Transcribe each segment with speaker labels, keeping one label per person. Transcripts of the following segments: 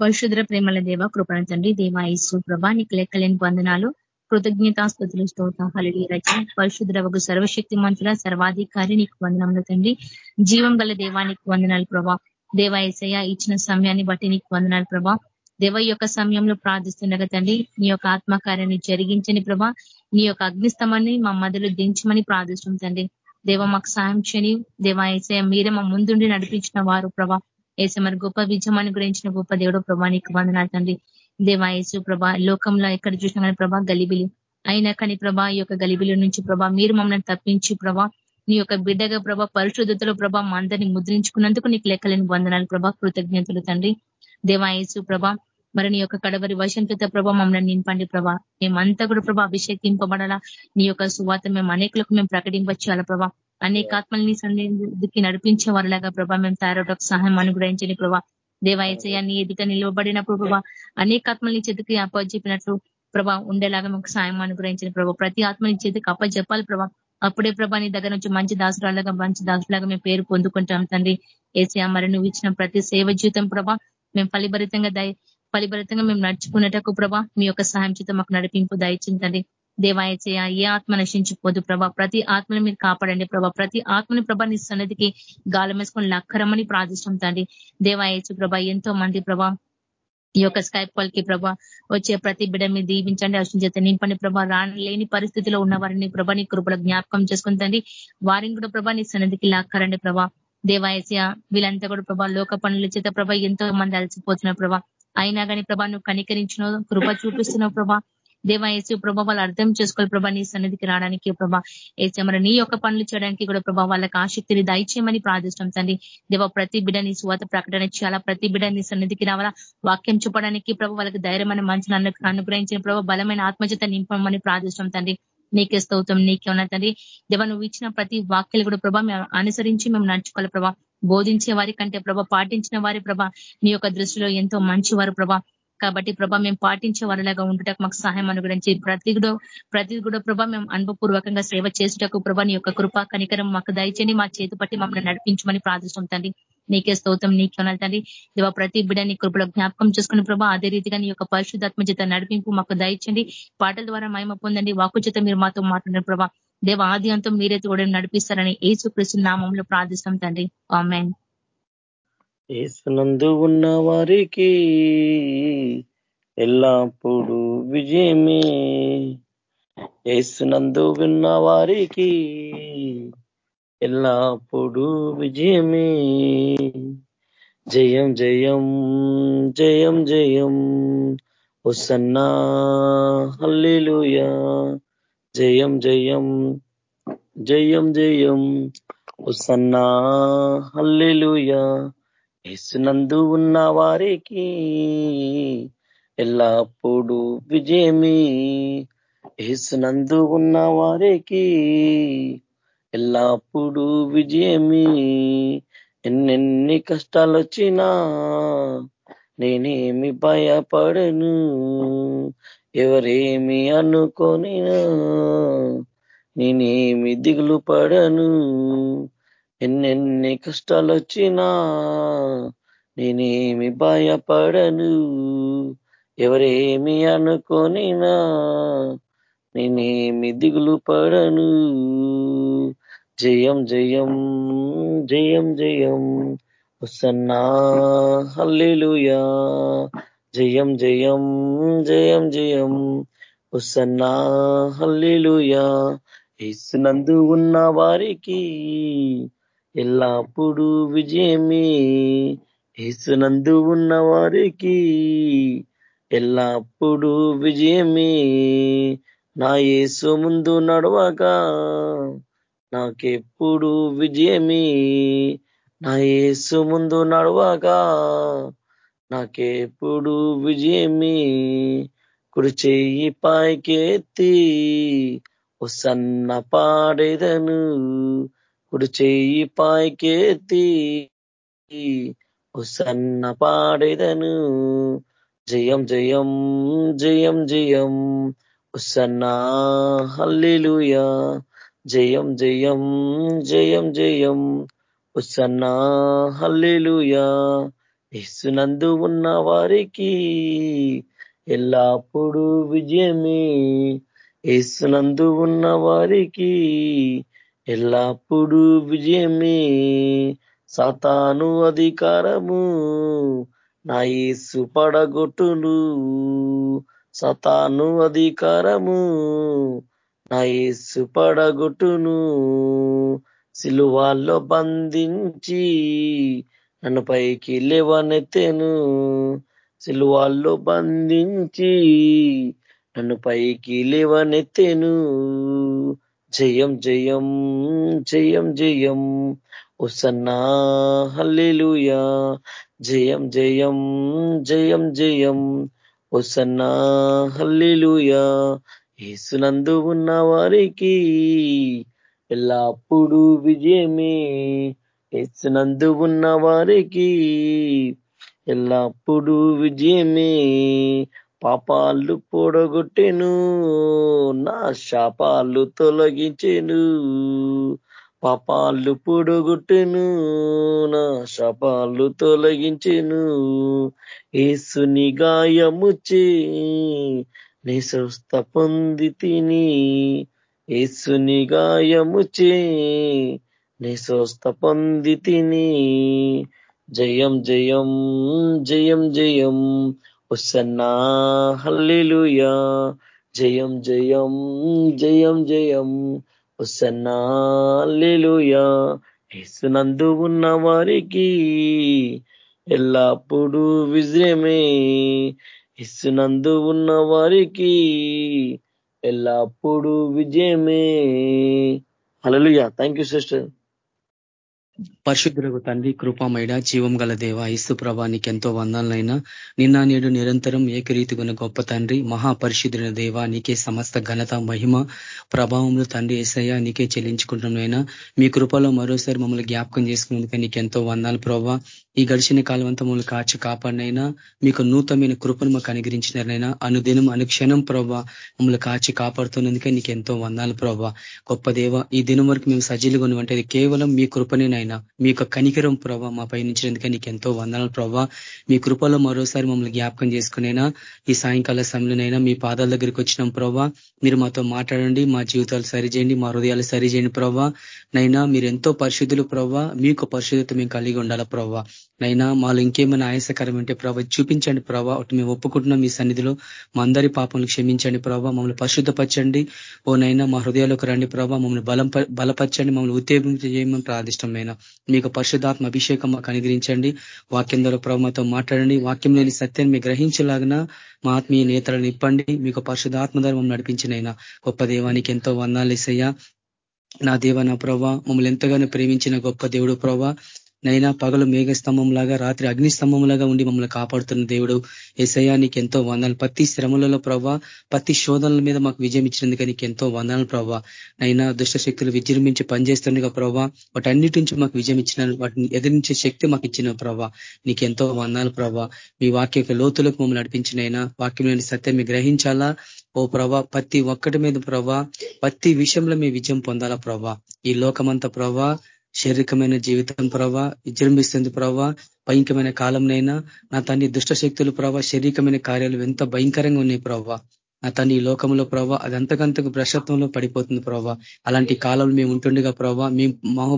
Speaker 1: పరిశుద్ర ప్రేమల దేవ కృపణ తండ్రి దేవా ఈశ్వ ప్రభా నీకు లెక్కలేని వందనాలు కృతజ్ఞతాస్థుతులు స్తోత హళి రచన పరిశుద్రవకు సర్వశక్తి మంతుల సర్వాధికారి నీకు వందనములు తండ్రి. జీవం గల దేవానికి వందనాలు ప్రభా. దేవ ఏసయ్య ఇచ్చిన సమయాన్ని బట్టి నీకు వందనాలు ప్రభా. దేవ యొక్క సమయంలో ప్రార్థిస్తుండగా తండ్రి నీ యొక్క ఆత్మకార్యాన్ని జరిగించని ప్రభా. నీ యొక్క అగ్నిస్తమాన్ని మా మధ్యలో దించమని ప్రార్థిస్తుంది తండ్రి. దేవ మాకు సాయం చేయని దేవా ఏసయ మీరే మా ముందుండి నడిపించిన వారు ప్రభా. ఏసే మరి గొప్ప విజయమాన్ని గురించిన గొప్ప దేవుడు ప్రభా నీకు వందనాలు తండ్రి. దేవా యేసు ప్రభా లోకంలో ఎక్కడ చూసినా కానీ ప్రభా గలిబిలి. అయినా కానీ ప్రభా ఈ యొక్క గలిబిలి నుంచి ప్రభా మీరు మమ్మల్ని తప్పించి ప్రభా నీ యొక్క బిడ్డగా ప్రభా పరిశుద్ధతలో ప్రభా మా అందరినీ ముద్రించుకున్నందుకు నీకు లెక్కలేని వందనాలు ప్రభా కృతజ్ఞతలు తండ్రి. దేవాయసు ప్రభా మరి నీ యొక్క కడవరి వశంతత ప్రభా మమ్మల్ని నింపండి ప్రభా. మేమంతా కూడా ప్రభా అభిషేకింపబడాలా. నీ యొక్క సువాత మేము అనేకులకు మేము ప్రకటింపచేయాలా ప్రభా. అనేక ఆత్మల్ని సన్నిధికి నడిపించే వారిలాగా ప్రభా. మేము తయారవడానికి సహాయం అనుగ్రహించని ప్రభా. దేవాయచయాన్ని ఎదుట నిలవబడినప్పుడు ప్రభా అనేక ఆత్మల్ని చేతికి అప్పచెప్పినట్లు ప్రభా ఉండేలాగా మాకు సాయం అనుగ్రహించిన ప్రభా. ప్రతి ఆత్మని చేతికి అప్పచెప్పాలి ప్రభా. అప్పుడే ప్రభా నీ దగ్గర నుంచి మంచి దాసురాలుగా మంచి దాసులాగా మేము పేరు పొందుకుంటాం తండ్రి. ఏసీ మరి నువ్వు ఇచ్చిన ప్రతి సేవ జీవితం ప్రభా మేము ఫలిభరితంగా దయ ఫలిభరితంగా మేము నడుచుకునేటకు ప్రభా మీ యొక్క సహాయం చేత మాకు నడిపింపు దయచిందండి దేవాయచయ ఏ ఆత్మ నశించిపోదు ప్రభా. ప్రతి ఆత్మని మీరు కాపాడండి ప్రభా. ప్రతి ఆత్మని ప్రభా నీ సన్నిధికి గాలం వేసుకొని లక్కరమని ప్రార్థిస్తాం తండ్రి. దేవాయచు ప్రభా ఎంతో మంది ప్రభా ఈ యొక్క స్కైప్ కాల్కి ప్రభా వచ్చే ప్రతి బిడ మీద దీవించండి అవసరం నింపండి ప్రభా. రాని లేని పరిస్థితిలో ఉన్న వారిని ప్రభా నీ కృపల జ్ఞాపకం చేసుకుంటండి వారిని కూడా ప్రభా నీ సన్నిధికి లాక్కరండి ప్రభా. దేవాయస్య వీళ్ళంతా కూడా ప్రభా లోక పనుల చేత ప్రభా ఎంతో మంది అలసిపోతున్నారు ప్రభా. అయినా కానీ ప్రభా నువ్వు కనికరించిన కృప చూపిస్తున్నావు ప్రభా. దేవా ఏసు ప్రభా వాళ్ళు అర్థం చేసుకోవాలి. ప్రభా నీ సన్నిధికి రావడానికి ప్రభా ఏసే మరి నీ యొక్క పనులు చేయడానికి కూడా ప్రభా వాళ్ళకి ఆసక్తిని దయచేయమని ప్రార్థిస్తాం తండ్రి. దేవ ప్రతి బిడ నీ స్వాత ప్రకటన చేయాలా? ప్రతి బిడ నీ సన్నిధికి రావాలా? వాక్యం చెప్పడానికి ప్రభు వాళ్ళకి ధైర్యమైన మంచి అనుగ్రహించిన ప్రభావ బలమైన ఆత్మజత నింపమని ప్రార్థిస్తాం తండ్రి. నీకే స్తౌతం నీకే ఉన్న తండ్రి. దేవ నువ్వు ఇచ్చిన ప్రతి వాక్యాలు కూడా ప్రభా మేము అనుసరించి మేము నడుచుకోవాలి ప్రభా. బోధించే వారి కంటే ప్రభా పాటించిన వారి ప్రభా నీ యొక్క దృష్టిలో ఎంతో మంచి వారు ప్రభా. కాబట్టి ప్రభా మేము పాటించే వారిలాగా ఉండటకు మాకు సహాయం అనుగ్రహించి ప్రతి కూడా ప్రతి కూడా ప్రభా మేము అనుభవపూర్వకంగా సేవ చేసుటకు ప్రభా నీ యొక్క కృప కనికరం మాకు దయచేని మా చేతి పట్టి మమ్మల్ని నడిపించమని ప్రార్థిస్తాం తండ్రి. నీకే స్తోత్రం నీకే ఉండాలి దేవ ప్రతి బిడ్డని కృపలో జ్ఞాపకం చేసుకుని ప్రభా అదే రీతిగా నీ యొక్క పరిశుద్ధాత్మ చేత నడిపింపు మాకు దయచండి పాటల ద్వారా మహిమ పొందండి. వాకు చేత మీరు మాతో మాట్లాడిన ప్రభా. దేవ ఆది అంతం మీరే కూడా నడిపిస్తారని ఏసు కృష్ణ నామంలో ప్రార్థిస్తాం తండ్రి. ఆమెన్.
Speaker 2: ఏసునందు ఉన్న వారికి ఎల్లప్పుడు విజయమే. ఏసునందు ఉన్న వారికి ఎల్లప్పుడు విజయమే. జయం జయం జయం జయం. Hosanna hallelujah. జయం జయం జయం జయం. Hosanna hallelujah. యేసునందు ఉన్న వారికి ఎల్లప్పుడు విజయమి. యేసునందు ఉన్న వారికి ఎల్లప్పుడు విజయమి. ఎన్నెన్ని కష్టాలు వచ్చినా నేనేమి భయపడను ఎవరేమి అనుకోనినా నేనేమి దిగులు పడను ఎన్నెన్ని కష్టాలు వచ్చినా నేనేమి భయపడను. ఎవరేమి అనుకోనినా నేనేమి దిగులు పడను. జయం జయం జయం జయం వసన్నా హల్లిలుయా. జయం జయం జయం జయం వసన్నా హల్లిలుయా. ఇస్తునందు ఉన్న వారికి ఎల్లప్పుడూ విజయమే. ఏసునందు ఉన్న వారికి ఎల్లప్పుడు విజయమే. నా యేసు ముందు నడవగా నాకెప్పుడు విజయమే. నా యేసు ముందు నడవగా నాకెప్పుడు విజయమే. కుడి చెయ్యి ఓ సన్న పాడేదను కుడి చెయ్యి పాయికేతి సన్న పాడేదను. జయం జయం జయం జయం. Hosanna hallelujah. జయం జయం జయం జయం. Hosanna hallelujah. ఇస్తునందు ఉన్న వారికి ఎల్లప్పుడూ విజయమే. ఇస్తునందు ఉన్న వారికి ఎల్లప్పుడూ విజయమే. సతాను అధికారము నా యేసు పడగొట్టును. సతాను అధికారము నా యేసు పడగొట్టును. సిలువాల్లో బంధించి నన్ను పైకి లేవనెత్తెను. సిలువాల్లో బంధించి నన్ను పైకి లేవనెత్తెను. జయం జయం జయం జయం. ఉసన్నా హల్లెలూయా. జయం జయం జయం జయం. ఉసన్నా హల్లెలూయా. ఏసునందు ఉన్న వారికి ఎల్లప్పుడూ విజయమే. ఏసునందు ఉన్న వారికి ఎల్లప్పుడూ విజయమే. పాపాలు పొడగొట్టెను నా శాపాలు తొలగించెను. పాపాలు పొడగొట్టెను నా శాపాలు తొలగించెను. ఏసుని గాయముచే నీ స్వస్థ పొంది తిని. ఏసుని గాయముచే నీ స్వస్థ పొంది తిని. జయం జయం జయం జయం. Hosanna hallelujah. జయం జయం జయం జయం. Hosanna hallelujah. యేసునందు ఉన్న వారికి ఎల్లప్పుడూ విజయమే. యేసునందు ఉన్న వారికి ఎల్లప్పుడూ విజయమే. Hallelujah thank you sister.
Speaker 3: పరిశుద్ధులకు తండ్రి కృపామైడ జీవం గల దేవ ఇసు ప్రభానికి ఎంతో వందాలనైనా నిన్న నేడు నిరంతరం ఏకరీతిగున్న గొప్ప తండ్రి మహాపరిశుద్ధుల దేవ నీకే సమస్త ఘనత మహిమ ప్రభావంలో తండ్రి ఏసయ్య నీకే చెల్లించుకుంటున్నైనా మీ కృపలో మరోసారి మమ్మల్ని జ్ఞాపకం చేసుకునేందుకు నీకెంతో వందాలు ప్రభావ ఈ గడిచిన కాలం అంతా మమ్మల్ని కాచి కాపాడినైనా. మీకు నూతనమైన కృపను మాకు అనుగ్రహించినారైనా అనుదినం అనుక్షణం ప్రభావ మమ్మల్ని కాచి కాపాడుతున్నందుకే నీకు ఎంతో వందాలు ప్రభావ గొప్ప దేవ ఈ దినం వరకు మేము సజీలుగా ఉన్నవంటే కేవలం మీ కృపనేనైనా. నాయన మీ యొక్క కనికరం ప్రభావ మా పయనించినందుకే నీకు ఎంతో వందనాలు ప్రభావ మీ కృపలో మరోసారి మమ్మల్ని జ్ఞాపకం చేసుకునేనా ఈ సాయంకాల సమయంలోనైనా మీ పాదాల దగ్గరికి వచ్చినాం ప్రభావ మీరు మాతో మాట్లాడండి మా జీవితాలు సరిచేయండి మా హృదయాలు సరిచేయండి ప్రభావ నైనా మీరు ఎంతో పరిశుద్ధులు ప్రభావ మీకు పరిశుద్ధత మేము కలిగి ఉండాలా ప్రభావ నైనా మాలో ఇంకేమైనా ఆయాసకరం ఉంటే ప్రభావ చూపించండి ప్రభా ఒకటి మేము ఒప్పుకుంటున్నాం మీ సన్నిధిలో. మా అందరి పాపములు క్షమించండి ప్రభావ మమ్మల్ని పరిశుద్ధపరచండి. ఓ నైనా మా హృదయాలకు రండి ప్రభావ మమ్మల్ని బలం బలపరచండి మమ్మల్ని ఉత్తేజం చేయమని ప్రార్థిష్టమైన మీకు పరిశుద్ధాత్మ అభిషేకం మాకు అనుగ్రహించండి. వాక్యం ద్వారా ప్రభావతో మాట్లాడండి. వాక్యం లేని సత్యాన్ని మీరు గ్రహించలాగిన మా ఆత్మీయ నేతలను ఇప్పండి మీకు పరిశుధాత్మ ద్వారా మమ్మల్ని నడిపించినైనా గొప్ప దేవానికి ఎంతో వందాలు ఇసయ్యా నా దేవ నా ప్రభా మమ్మల్ని ఎంతగానో ప్రేమించిన గొప్ప దేవుడు ప్రభా. నైనా పగలు మేఘస్తంభం లాగా రాత్రి అగ్నిస్తంభంలాగా ఉండి మమ్మల్ని కాపాడుతున్న దేవుడు ఏసయ్యా నీకు ఎంతో వందనాలు. ప్రతి శ్రమలలో ప్రభావ ప్రతి శోధనల మీద మాకు విజయం ఇచ్చినందుకు నీకు ఎంతో వందనాలు ప్రభావ నైనా దుష్ట శక్తులు విజృంభించి పనిచేస్తుండగా ప్రభావ వాటన్నిటి నుంచి మాకు విజయం ఇచ్చిన వాటిని ఎదిరించే శక్తి మాకు ఇచ్చిన ప్రభావ నీకు ఎంతో వందనాలు ప్రభావ మీ వాక్య లోతులకు మమ్మల్ని నడిపించినైనా వాక్యంలోని సత్యం మీ గ్రహించాలా? ఓ ప్రభా ప్రతి ఒక్కటి మీద ప్రభా ప్రతి విషయంలో మీ విజయం పొందాలా ప్రభా ఈ లోకమంతా ప్రభా శారీరకమైన జీవితం ప్రభా విజృంభిస్తుంది ప్రభా భయంకరమైన కాలంనైనా. నా తండ్రి దుష్ట శక్తులు ప్రభా శారీరకమైన కార్యాలు ఎంత భయంకరంగా ఉన్నాయి ప్రభా. నా తండ్రి ఈ లోకంలో ప్రభావ అది అంతకంతకు భ్రషత్వంలో పడిపోతుంది ప్రభావ అలాంటి కాలంలో మేము ఉంటుండగా ప్రభావ మేము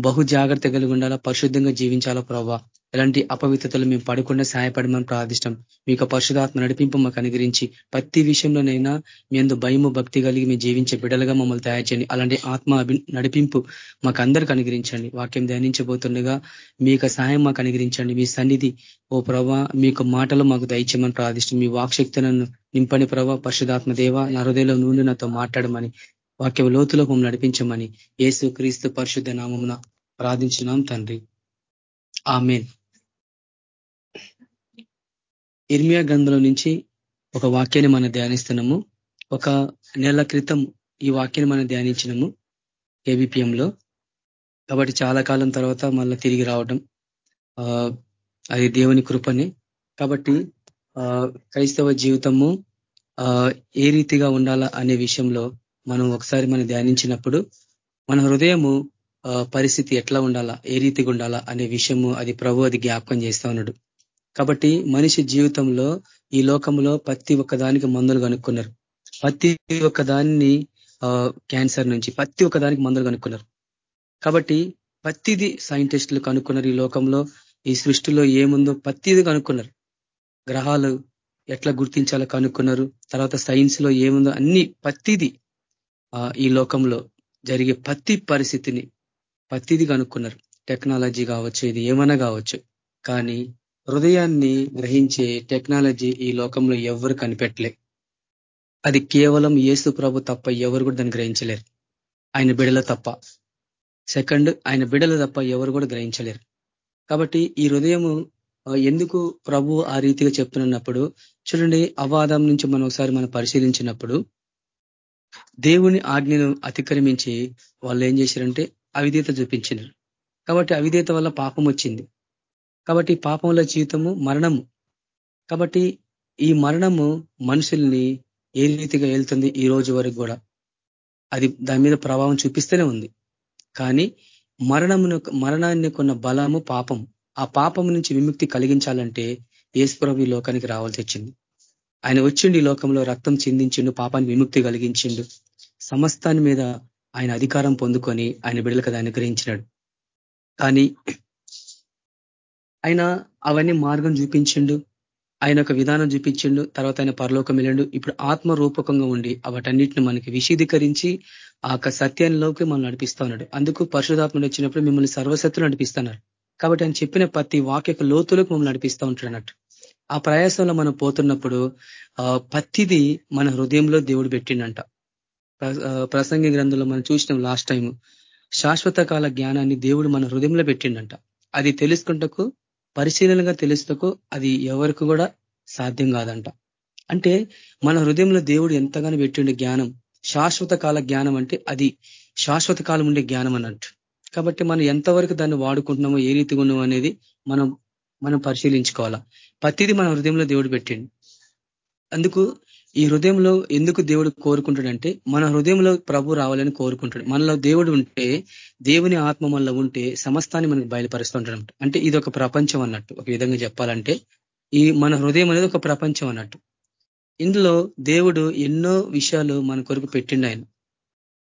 Speaker 3: బహు జాగ్రత్త కలిగి ఉండాలా పరిశుద్ధంగా జీవించాలా ప్రభావ ఎలాంటి అపవిత్రతలు మేము పడకుండా సహాయపడమని ప్రార్థిష్టం. మీకు పరిశుధాత్మ నడిపింపు మాకు అనుగ్రహించి ప్రతి విషయంలోనైనా మీ అందు భయము భక్తి కలిగి మేము జీవించే బిడలుగా మమ్మల్ని తయారు చేయండి. అలాంటి ఆత్మ నడిపింపు మాకు అందరికి అనుగ్రహించండి. వాక్యం ధ్యానించబోతుండగా మీ సహాయం మాకు అనుగ్రహించండి. మీ సన్నిధి ఓ ప్రభా మీకు మాటలు మాకు దయచేయమని ప్రార్థిష్టం. మీ వాక్శక్తులను నింపని ప్రభా. పరిశుధాత్మ దేవ నా హృదయంలో నుండి నాతో మాట్లాడమని వాక్య లోతులో మమ్మల్ని నడిపించమని ఏసు క్రీస్తు పరిశుద్ధ నామమున ప్రార్థించినాం తండ్రి. ఆమెన్. ఇర్మియా గ్రంథంలో నుంచి ఒక వాక్యాన్ని మనం ధ్యానిస్తున్నాము. ఒక నెల క్రితం ఈ వాక్యాన్ని మనం ధ్యానించినము ఏబిపిఎంలో. కాబట్టి చాలా కాలం తర్వాత మళ్ళీ తిరిగి రావడం అది దేవుని కృపని. కాబట్టి క్రైస్తవ జీవితము ఏ రీతిగా ఉండాలా అనే విషయంలో మనం ఒకసారి మనం ధ్యానించినప్పుడు మన హృదయము పరిస్థితి ఎట్లా ఉండాలా ఏ రీతిగా ఉండాలా అనే విషయము అది ప్రభు అది జ్ఞాపకం చేస్తా ఉన్నాడు. కాబట్టి మనిషి జీవితంలో ఈ లోకంలో ప్రతి ఒక్కదానికి మందులు కనుక్కున్నారు. ప్రతి ఒక్కదాన్ని క్యాన్సర్ నుంచి ప్రతి ఒక్కదానికి మందులు కనుక్కున్నారు. కాబట్టి ప్రతిది సైంటిస్టులు కనుక్కున్నారు ఈ లోకంలో. ఈ సృష్టిలో ఏముందో ప్రతిది కనుక్కున్నారు. గ్రహాలు ఎట్లా గుర్తించాలో కనుక్కున్నారు. తర్వాత సైన్స్లో ఏముందో అన్ని ప్రతిది ఈ లోకంలో జరిగే ప్రతి పరిస్థితిని ప్రతిది కనుక్కున్నారు. టెక్నాలజీ కావచ్చు ఇది ఏమైనా కావచ్చు. కానీ హృదయాన్ని గ్రహించే టెక్నాలజీ ఈ లోకంలో ఎవరు కనిపెట్టలే. అది కేవలం యేసు ప్రభు తప్ప ఎవరు కూడా దాన్ని గ్రహించలేరు. ఆయన బిడల తప్ప. సెకండ్ ఆయన బిడల తప్ప ఎవరు కూడా గ్రహించలేరు. కాబట్టి ఈ హృదయము ఎందుకు ప్రభు ఆ రీతిగా చెప్తున్నప్పుడు చూడండి అవాదం నుంచి మనం ఒకసారి మనం పరిశీలించినప్పుడు దేవుని ఆజ్ఞను అతిక్రమించి వాళ్ళు ఏం చేశారంటే అవిధేత చూపించినారు. కాబట్టి అవిధేత వల్ల పాపం వచ్చింది. కాబట్టి పాపంలో జీవితము మరణము. కాబట్టి ఈ మరణము మనుషుల్ని ఏ రీతిగా వెళ్తుంది ఈ రోజు వరకు కూడా? అది దాని మీద ప్రభావం చూపిస్తూనే ఉంది. కానీ మరణమును మరణాన్ని కొన్న బలము పాపం ఆ పాపం నుంచి విముక్తి కలిగించాలంటే ఏసుప్రభు లోకానికి రావాల్సి వచ్చింది. ఆయన వచ్చిండి లోకంలో రక్తం చిందించిండు పాపాన్ని విముక్తి కలిగించిండు. సమస్తాన్ని మీద ఆయన అధికారం పొందుకొని ఆయన బిడ్డలకు దాన్ని గ్రహించినాడు కానీ ఆయన అవన్నీ మార్గం చూపించిండు ఆయన ఒక విధానం చూపించిండు తర్వాత ఆయన పరలోకం వెళ్ళండు. ఇప్పుడు ఆత్మ రూపకంగా ఉండి వాటన్నిటిని మనకి విశీదీకరించి ఆ యొక్క సత్యంలోకి మనం నడిపిస్తా ఉన్నాడు. అందుకు పరిశుధాత్మలు వచ్చినప్పుడు మిమ్మల్ని సర్వశత్తులు నడిపిస్తున్నారు. కాబట్టి ఆయన చెప్పిన ప్రతి వాక్యక లోతులకు మమ్మల్ని నడిపిస్తూ ఉంటాడు అన్నట్టు. ఆ ప్రయాసంలో మనం పోతున్నప్పుడు పత్తిది మన హృదయంలో దేవుడు పెట్టిండంట. ప్రసంగి గ్రంథంలో మనం చూసినాం లాస్ట్ టైం శాశ్వత కాల జ్ఞానాన్ని దేవుడు మన హృదయంలో పెట్టిండంట. అది తెలుసుకుంటకు పరిశీలనగా తెలుస్తకు అది ఎవరికి కూడా సాధ్యం కాదంట. అంటే మన హృదయంలో దేవుడు ఎంతగానో పెట్టిండే జ్ఞానం శాశ్వత కాల జ్ఞానం అంటే అది శాశ్వత కాలం ఉండే జ్ఞానం అన్నట్టు. కాబట్టి మనం ఎంతవరకు దాన్ని వాడుకుంటున్నామో ఏ రీతిగా ఉన్నామో అనేది మనం మనం పరిశీలించుకోవాలా. ప్రతిదీ మన హృదయంలో దేవుడు పెట్టిండు. అందుకు ఈ హృదయంలో ఎందుకు దేవుడు కోరుకుంటాడంటే మన హృదయంలో ప్రభు రావాలని కోరుకుంటాడు. మనలో దేవుడు ఉంటే దేవుని ఆత్మ మనలో ఉంటే సమస్తాన్ని మనకు బయలుపరుస్తుంటాడు అంటే ఇది ఒక ప్రపంచం అన్నట్టు ఒక విధంగా చెప్పాలంటే ఈ మన హృదయం అనేది ఒక ప్రపంచం అన్నట్టు. ఇందులో దేవుడు ఎన్నో విషయాలు మన కొరకు పెట్టిండు ఆయన.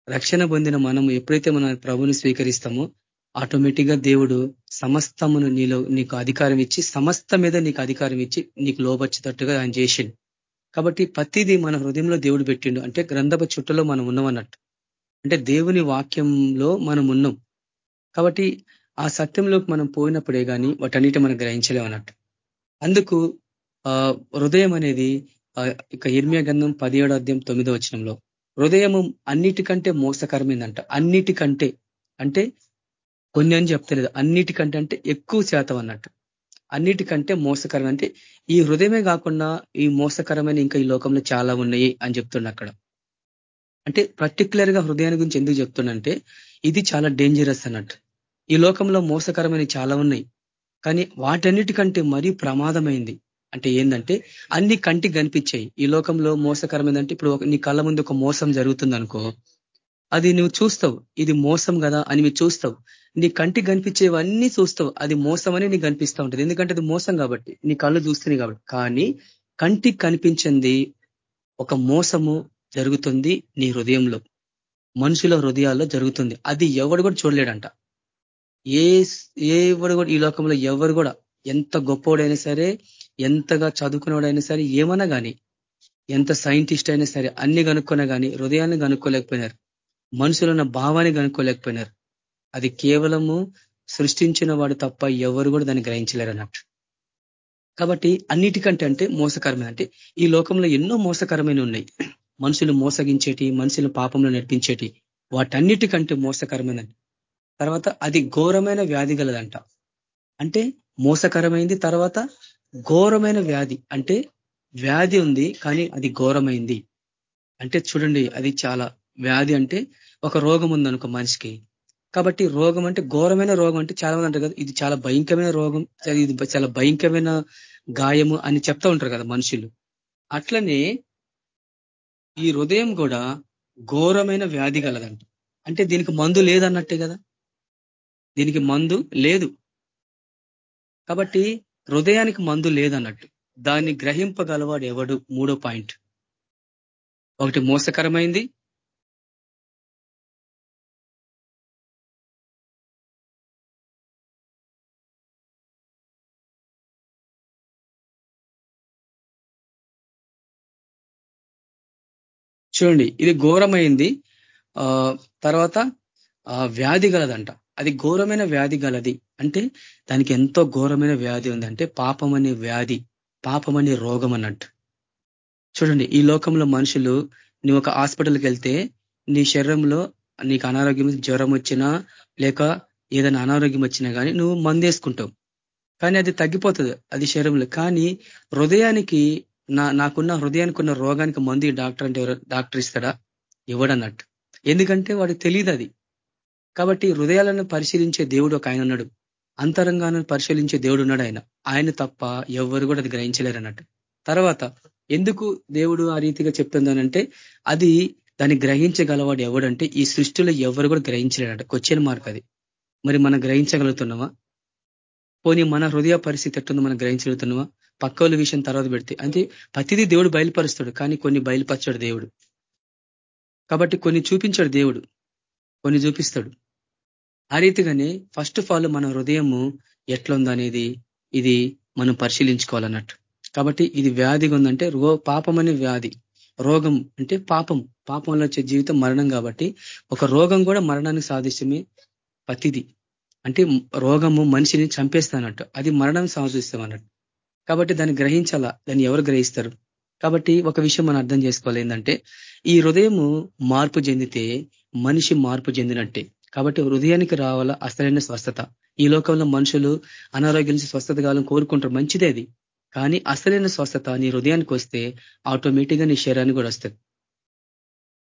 Speaker 3: రక్షణ పొందిన మనము ఎప్పుడైతే మన ప్రభుని స్వీకరిస్తామో ఆటోమేటిక్గా దేవుడు సమస్తమును నీలో నీకు అధికారం ఇచ్చి సమస్త మీద నీకు అధికారం ఇచ్చి నీకు లోబచ్చేటట్టుగా ఆయన చేసిండు. కాబట్టి ప్రతిదీ మన హృదయంలో దేవుడు పెట్టిండు. అంటే గ్రంథప చుట్టలో మనం ఉన్నామన్నట్టు అంటే దేవుని వాక్యంలో మనం ఉన్నాం. కాబట్టి ఆ సత్యంలోకి మనం పోయినప్పుడే కానీ వాటన్నిటి మనం గ్రహించలేమన్నట్టు అందుకు హృదయం అనేది ఇక ఇర్మియా గంధం పదిహేడు అధ్యాయం తొమ్మిదో వచనంలో హృదయము అన్నిటికంటే మోసకరమైందంట. అన్నిటికంటే అంటే కొన్ని అని చెప్తలేదు. అన్నిటికంటే అంటే ఎక్కువ శాతం అన్నట్టు. అన్నిటికంటే మోసకరం అంటే ఈ హృదయమే కాకుండా ఈ మోసకరమైన ఇంకా ఈ లోకంలో చాలా ఉన్నాయి అని చెప్తున్నా అక్కడ. అంటే పర్టికులర్గా హృదయాన్ని గురించి ఎందుకు చెప్తున్నంటే ఇది చాలా డేంజరస్ అన్నట్టు. ఈ లోకంలో మోసకరమైన చాలా ఉన్నాయి. కానీ వాటన్నిటికంటే మరీ ప్రమాదమైంది. అంటే ఏంటంటే అన్ని కంటికి కనిపించాయి. ఈ లోకంలో మోసకరమైందంటే ఇప్పుడు నీ కళ్ళ ముందు ఒక మోసం జరుగుతుంది అనుకో అది నువ్వు చూస్తావు. ఇది మోసం కదా అని మీరు చూస్తావు. నీ కంటికి కనిపించేవన్నీ చూస్తావు. అది మోసం అని నీకు కనిపిస్తూ ఉంటుంది. ఎందుకంటే అది మోసం కాబట్టి. నీ కళ్ళు చూస్తున్నాయి కాబట్టి. కానీ కంటికి కనిపించింది ఒక మోసము జరుగుతుంది నీ హృదయంలో. మనుషుల హృదయాల్లో జరుగుతుంది. అది ఎవడు కూడా చూడలేడంట. ఏ ఎవడు కూడా ఈ లోకంలో ఎవరు కూడా ఎంత గొప్పోడైనా సరే ఎంతగా చదువుకున్నవాడైనా సరే ఏమన్నా కానీ ఎంత సైంటిస్ట్ అయినా సరే అన్ని కనుక్కున్నా కానీ హృదయాన్ని కనుక్కోలేకపోయినారు. మనుషులున్న భావాన్ని కనుక్కోలేకపోయినారు. అది కేవలము సృష్టించిన వాడు తప్ప ఎవరు కూడా దాన్ని గ్రహించలేరు అన్నట్టు కాబట్టి అన్నిటికంటే అంటే మోసకరమైన అంటే ఈ లోకంలో ఎన్నో మోసకరమైన ఉన్నాయి. మనుషులు మోసగించేటి మనుషులు పాపంలో నడిపించేటి వాటన్నిటికంటే మోసకరమైన తర్వాత అది ఘోరమైన వ్యాధి గలదంట. అంటే మోసకరమైంది తర్వాత ఘోరమైన వ్యాధి. అంటే వ్యాధి ఉంది కానీ అది ఘోరమైంది. అంటే చూడండి అది చాలా వ్యాధి అంటే ఒక రోగం ఉందనుకో మనిషికి కాబట్టి రోగం అంటే ఘోరమైన రోగం అంటే చాలా మంది అంటారు కదా ఇది చాలా భయంకరమైన రోగం ఇది చాలా భయంకరమైన గాయము అని చెప్తా ఉంటారు కదా మనుషులు. అట్లనే ఈ హృదయం కూడా ఘోరమైన వ్యాధి కలదంట. అంటే దీనికి మందు లేదన్నట్టే కదా? దీనికి మందు లేదు. కాబట్టి హృదయానికి మందు లేదన్నట్టు. దాన్ని గ్రహింపగలవాడు ఎవడు మూడో పాయింట్. ఒకటి మోసకరమైంది చూడండి ఇది ఘోరమైంది. తర్వాత వ్యాధి గలదంట. అది ఘోరమైన వ్యాధి గలది. అంటే దానికి ఎంతో ఘోరమైన వ్యాధి ఉందంటే పాపం అనే వ్యాధి పాపం అనే రోగం అన్నట్టు. చూడండి ఈ లోకంలో మనుషులు నువ్వు ఒక హాస్పిటల్కి వెళ్తే నీ శరీరంలో నీకు అనారోగ్యం జ్వరం వచ్చినా లేక ఏదైనా అనారోగ్యం వచ్చినా కానీ నువ్వు మందేసుకుంటావు. కానీ అది తగ్గిపోతుంది అది శరీరంలో. కానీ హృదయానికి నా నాకున్న హృదయానికి ఉన్న రోగానికి మందు డాక్టర్ అంటే డాక్టర్ ఇస్తాడా? ఇవ్వడన్నట్టు. ఎందుకంటే వాడికి తెలియదు అది. కాబట్టి హృదయాలను పరిశీలించే దేవుడు ఒక ఆయన ఉన్నాడు. అంతరంగాను పరిశీలించే దేవుడు ఉన్నాడు ఆయన. ఆయన తప్ప ఎవరు కూడా అది గ్రహించలేరు అన్నట్టు. తర్వాత ఎందుకు దేవుడు ఆ రీతిగా చెప్తుందనంటే అది దాన్ని గ్రహించగలవాడు ఎవడంటే ఈ సృష్టిలో ఎవరు కూడా గ్రహించలేడట క్వశ్చన్ మార్క్ అది. మరి మనం గ్రహించగలుగుతున్నావా పోనీ మన హృదయ పరిస్థితి ఎట్టుందో మనం గ్రహించగలుగుతున్నావా పక్కల విషయం తర్వాత పెడితే. అంటే ప్రతిదీ దేవుడు బయలుపరుస్తాడు కానీ కొన్ని బయలుపరచాడు దేవుడు. కాబట్టి కొన్ని చూపించాడు దేవుడు కొన్ని చూపిస్తాడు. ఆ రీతిగానే ఫస్ట్ ఆఫ్ ఆల్ మన హృదయము ఎట్లుందనేది ఇది మనం పరిశీలించుకోవాలన్నట్టు. కాబట్టి ఇది వ్యాధిగా ఉందంటే రో పాపం అనే వ్యాధి. రోగం అంటే పాపం. పాపంలో వచ్చే జీవితం మరణం కాబట్టి ఒక రోగం కూడా మరణానికి సాధిష్టమే ప్రతిది. అంటే రోగము మనిషిని చంపేస్తానట్టు అది మరణం సాధిస్తాం అన్నట్టు. కాబట్టి దాన్ని గ్రహించాలా? దాన్ని ఎవరు గ్రహిస్తారు? కాబట్టి ఒక విషయం మనం అర్థం చేసుకోవాలి ఏంటంటే ఈ హృదయము మార్పు చెందితే మనిషి మార్పు చెందినట్టే. కాబట్టి హృదయానికి రావాల? అసలైన స్వస్థత. ఈ లోకంలో మనుషులు అనారోగ్యం నుంచి స్వస్థత కావాలని కోరుకుంటారు. మంచిదే అది. కానీ అసలైన స్వస్థత నీ హృదయానికి వస్తే ఆటోమేటిక్గా నీ శరీరానికి కూడా వస్తుంది.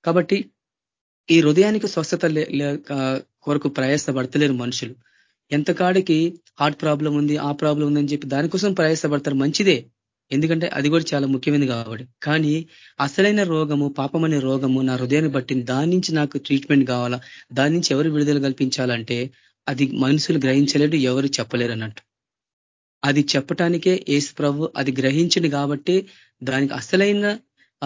Speaker 3: కాబట్టి ఈ హృదయానికి స్వస్థత కొరకు ప్రయాస పడతలేరు మనుషులు. ఎంతకాడికి హార్ట్ ప్రాబ్లం ఉంది ఆ ప్రాబ్లం ఉందని చెప్పి దానికోసం ప్రయాసపడతారు మంచిదే. ఎందుకంటే అది కూడా చాలా ముఖ్యమైనది కాబట్టి. కానీ అసలైన రోగము పాపమనే రోగము నా హృదయాన్ని బట్టి దాని నుంచి నాకు ట్రీట్మెంట్ కావాలా? దాని నుంచి ఎవరు విడుదల కల్పించాలంటే అది మనుషులు గ్రహించలేడు ఎవరు చెప్పలేరు అన్నట్టు. అది చెప్పటానికే ఏసు ప్రభు అది గ్రహించింది కాబట్టి దానికి అసలైన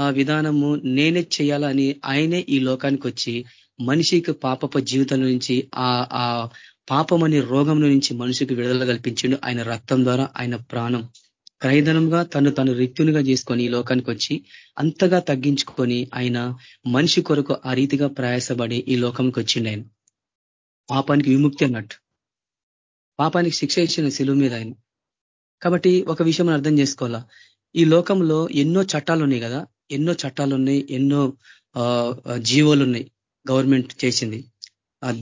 Speaker 3: విధానము నేనే చేయాలని ఆయనే ఈ లోకానికి వచ్చి మనిషికి పాపప జీవితం నుంచి ఆ పాపం అనే రోగం నుంచి మనిషికి విడుదల కల్పించిండు ఆయన రక్తం ద్వారా ఆయన ప్రాణం. క్రయధనంగా తను తను రిక్తునిగా చేసుకొని ఈ లోకానికి వచ్చి అంతగా తగ్గించుకొని ఆయన మనిషి కొరకు ఆ రీతిగా ప్రయాసపడి ఈ లోకంకి వచ్చిండు ఆయన. పాపానికి విముక్తి అన్నట్టు. పాపానికి శిక్ష ఇచ్చిన శిలువు మీద ఆయన. కాబట్టి ఒక విషయం అర్థం చేసుకోవాలా? ఈ లోకంలో ఎన్నో చట్టాలు ఉన్నాయి కదా? ఎన్నో చట్టాలు ఉన్నాయి ఎన్నో జీవోలు ఉన్నాయి గవర్నమెంట్ చేసింది.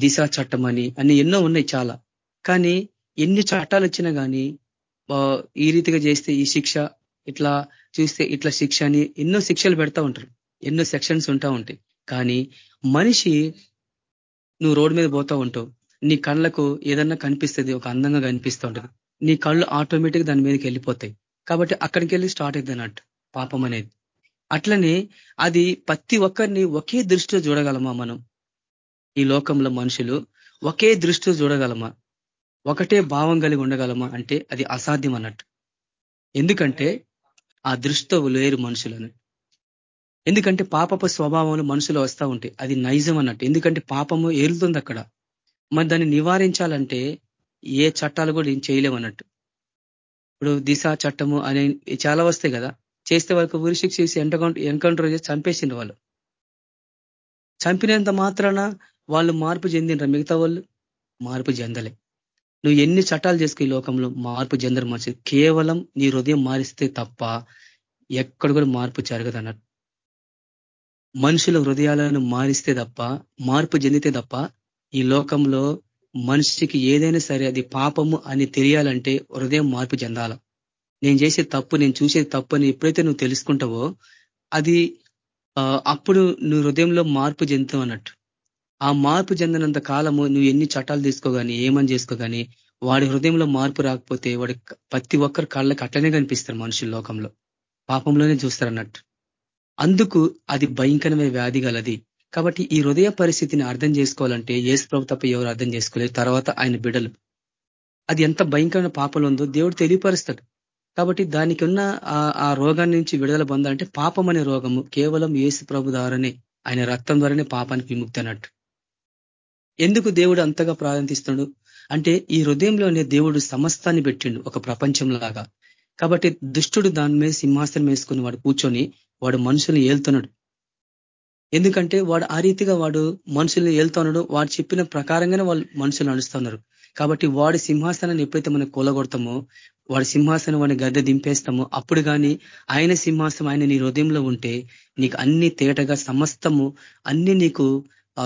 Speaker 3: దిశ చట్టం అని అన్ని ఎన్నో ఉన్నాయి చాలా. కానీ ఎన్ని చట్టాలు వచ్చినా కానీ ఈ రీతిగా చేస్తే ఈ శిక్ష ఇట్లా చూస్తే ఇట్లా శిక్ష అని ఎన్నో శిక్షలు పెడతా ఉంటారు. ఎన్నో సెక్షన్స్ ఉంటా ఉంటాయి. కానీ మనిషి నువ్వు రోడ్డు మీద పోతా ఉంటావు. నీ కళ్ళకు ఏదన్నా కనిపిస్తుంది ఒక అందంగా కనిపిస్తూ ఉంటుంది. నీ కళ్ళు ఆటోమేటిక్ దాని మీదకి వెళ్ళిపోతాయి. కాబట్టి అక్కడికి వెళ్ళి స్టార్ట్ అవుతుంది అన్నట్టు పాపం అనేది. అట్లనే అది ప్రతి ఒక్కరిని ఒకే దృష్టిలో చూడగలమా మనం? ఈ లోకంలో మనుషులు ఒకే దృష్టితో చూడగలమా? ఒకటే భావం కలిగి ఉండగలమా అంటే అది అసాధ్యం అన్నట్టు. ఎందుకంటే ఆ దృష్టితో లేరు మనుషులను. ఎందుకంటే పాపపు స్వభావంలో మనుషులు వస్తూ ఉంటాయి అది నైజం అన్నట్టు. ఎందుకంటే పాపము ఏలుతుంది అక్కడ. మరి దాన్ని నివారించాలంటే ఏ చట్టాలు కూడా ఏం చేయలేమన్నట్టు ఇప్పుడు దిశ చట్టము అనే చాలా వస్తాయి కదా. చేస్తే వాళ్ళకి ఉరిశిక్ష చేసి ఎన్కౌంటర్ చేసి చంపేసిండు వాళ్ళు. చంపినంత మాత్రాన వాళ్ళు మార్పు చెందినరా మిగతా వాళ్ళు? మార్పు చెందలే. నువ్వు ఎన్ని చట్టాలు చేసుకు ఈ లోకంలో మార్పు చెందరు మనిషి. కేవలం నీ హృదయం మారిస్తే తప్ప ఎక్కడ కూడా మార్పు జరగదు అన్నట్టు. మనుషుల హృదయాలను మారిస్తే తప్ప మార్పు చెందితే తప్ప ఈ లోకంలో మనిషికి ఏదైనా సరే అది పాపము అని తెలియాలంటే హృదయం మార్పు చెందాల. నేను చేసే తప్పు నేను చూసే తప్పు అని ఎప్పుడైతే నువ్వు తెలుసుకుంటావో అది అప్పుడు నువ్వు హృదయంలో మార్పు చెందుతావు అన్నట్టు. ఆ మార్పు చెందినంత కాలము నువ్వు ఎన్ని చట్టాలు తీసుకోగాని ఏమని చేసుకోగాని వాడి హృదయంలో మార్పు రాకపోతే వాడి ప్రతి ఒక్కరు కళ్ళకి అట్లనే కనిపిస్తారు మనుషుల లోకంలో. పాపంలోనే చూస్తారు అన్నట్టు అందుకు అది భయంకరమైన వ్యాధి గలది. కాబట్టి ఈ హృదయ పరిస్థితిని అర్థం చేసుకోవాలంటే ఏసు ప్రభు తప్ప ఎవరు అర్థం చేసుకోలేదు తర్వాత ఆయన బిడలు. అది ఎంత భయంకరమైన పాపలు ఉందో దేవుడు తెలియపరుస్తాడు. కాబట్టి దానికి ఉన్న ఆ రోగాన్ని నుంచి విడుదల పొందాలంటే పాపం అనే రోగము కేవలం ఏసు ప్రభు ద్వారానే ఆయన రక్తం ద్వారానే పాపానికి విముక్తి అన్నట్టు. ఎందుకు దేవుడు అంతగా ప్రారంభిస్తున్నాడు అంటే ఈ హృదయంలోనే దేవుడు సమస్తాన్ని పెట్టిండు ఒక ప్రపంచంలాగా. కాబట్టి దుష్టుడు దాని మీద సింహాసనం వేసుకుని వాడు కూర్చొని వాడు మనుషుల్ని ఏల్తున్నాడు. ఎందుకంటే వాడు ఆ రీతిగా వాడు మనుషుల్ని ఏల్తున్నాడు వాడు చెప్పిన ప్రకారంగానే వాళ్ళు మనుషులు నడుస్తున్నారు. కాబట్టి వాడి సింహాసనాన్ని ఎప్పుడైతే మనం కూలగొడతామో వాడి సింహాసనం వాడిని గద్దె దింపేస్తామో అప్పుడు కానీ ఆయన సింహాసనం ఆయన నీ హృదయంలో ఉంటే నీకు అన్ని తేటగా సమస్తము అన్ని నీకు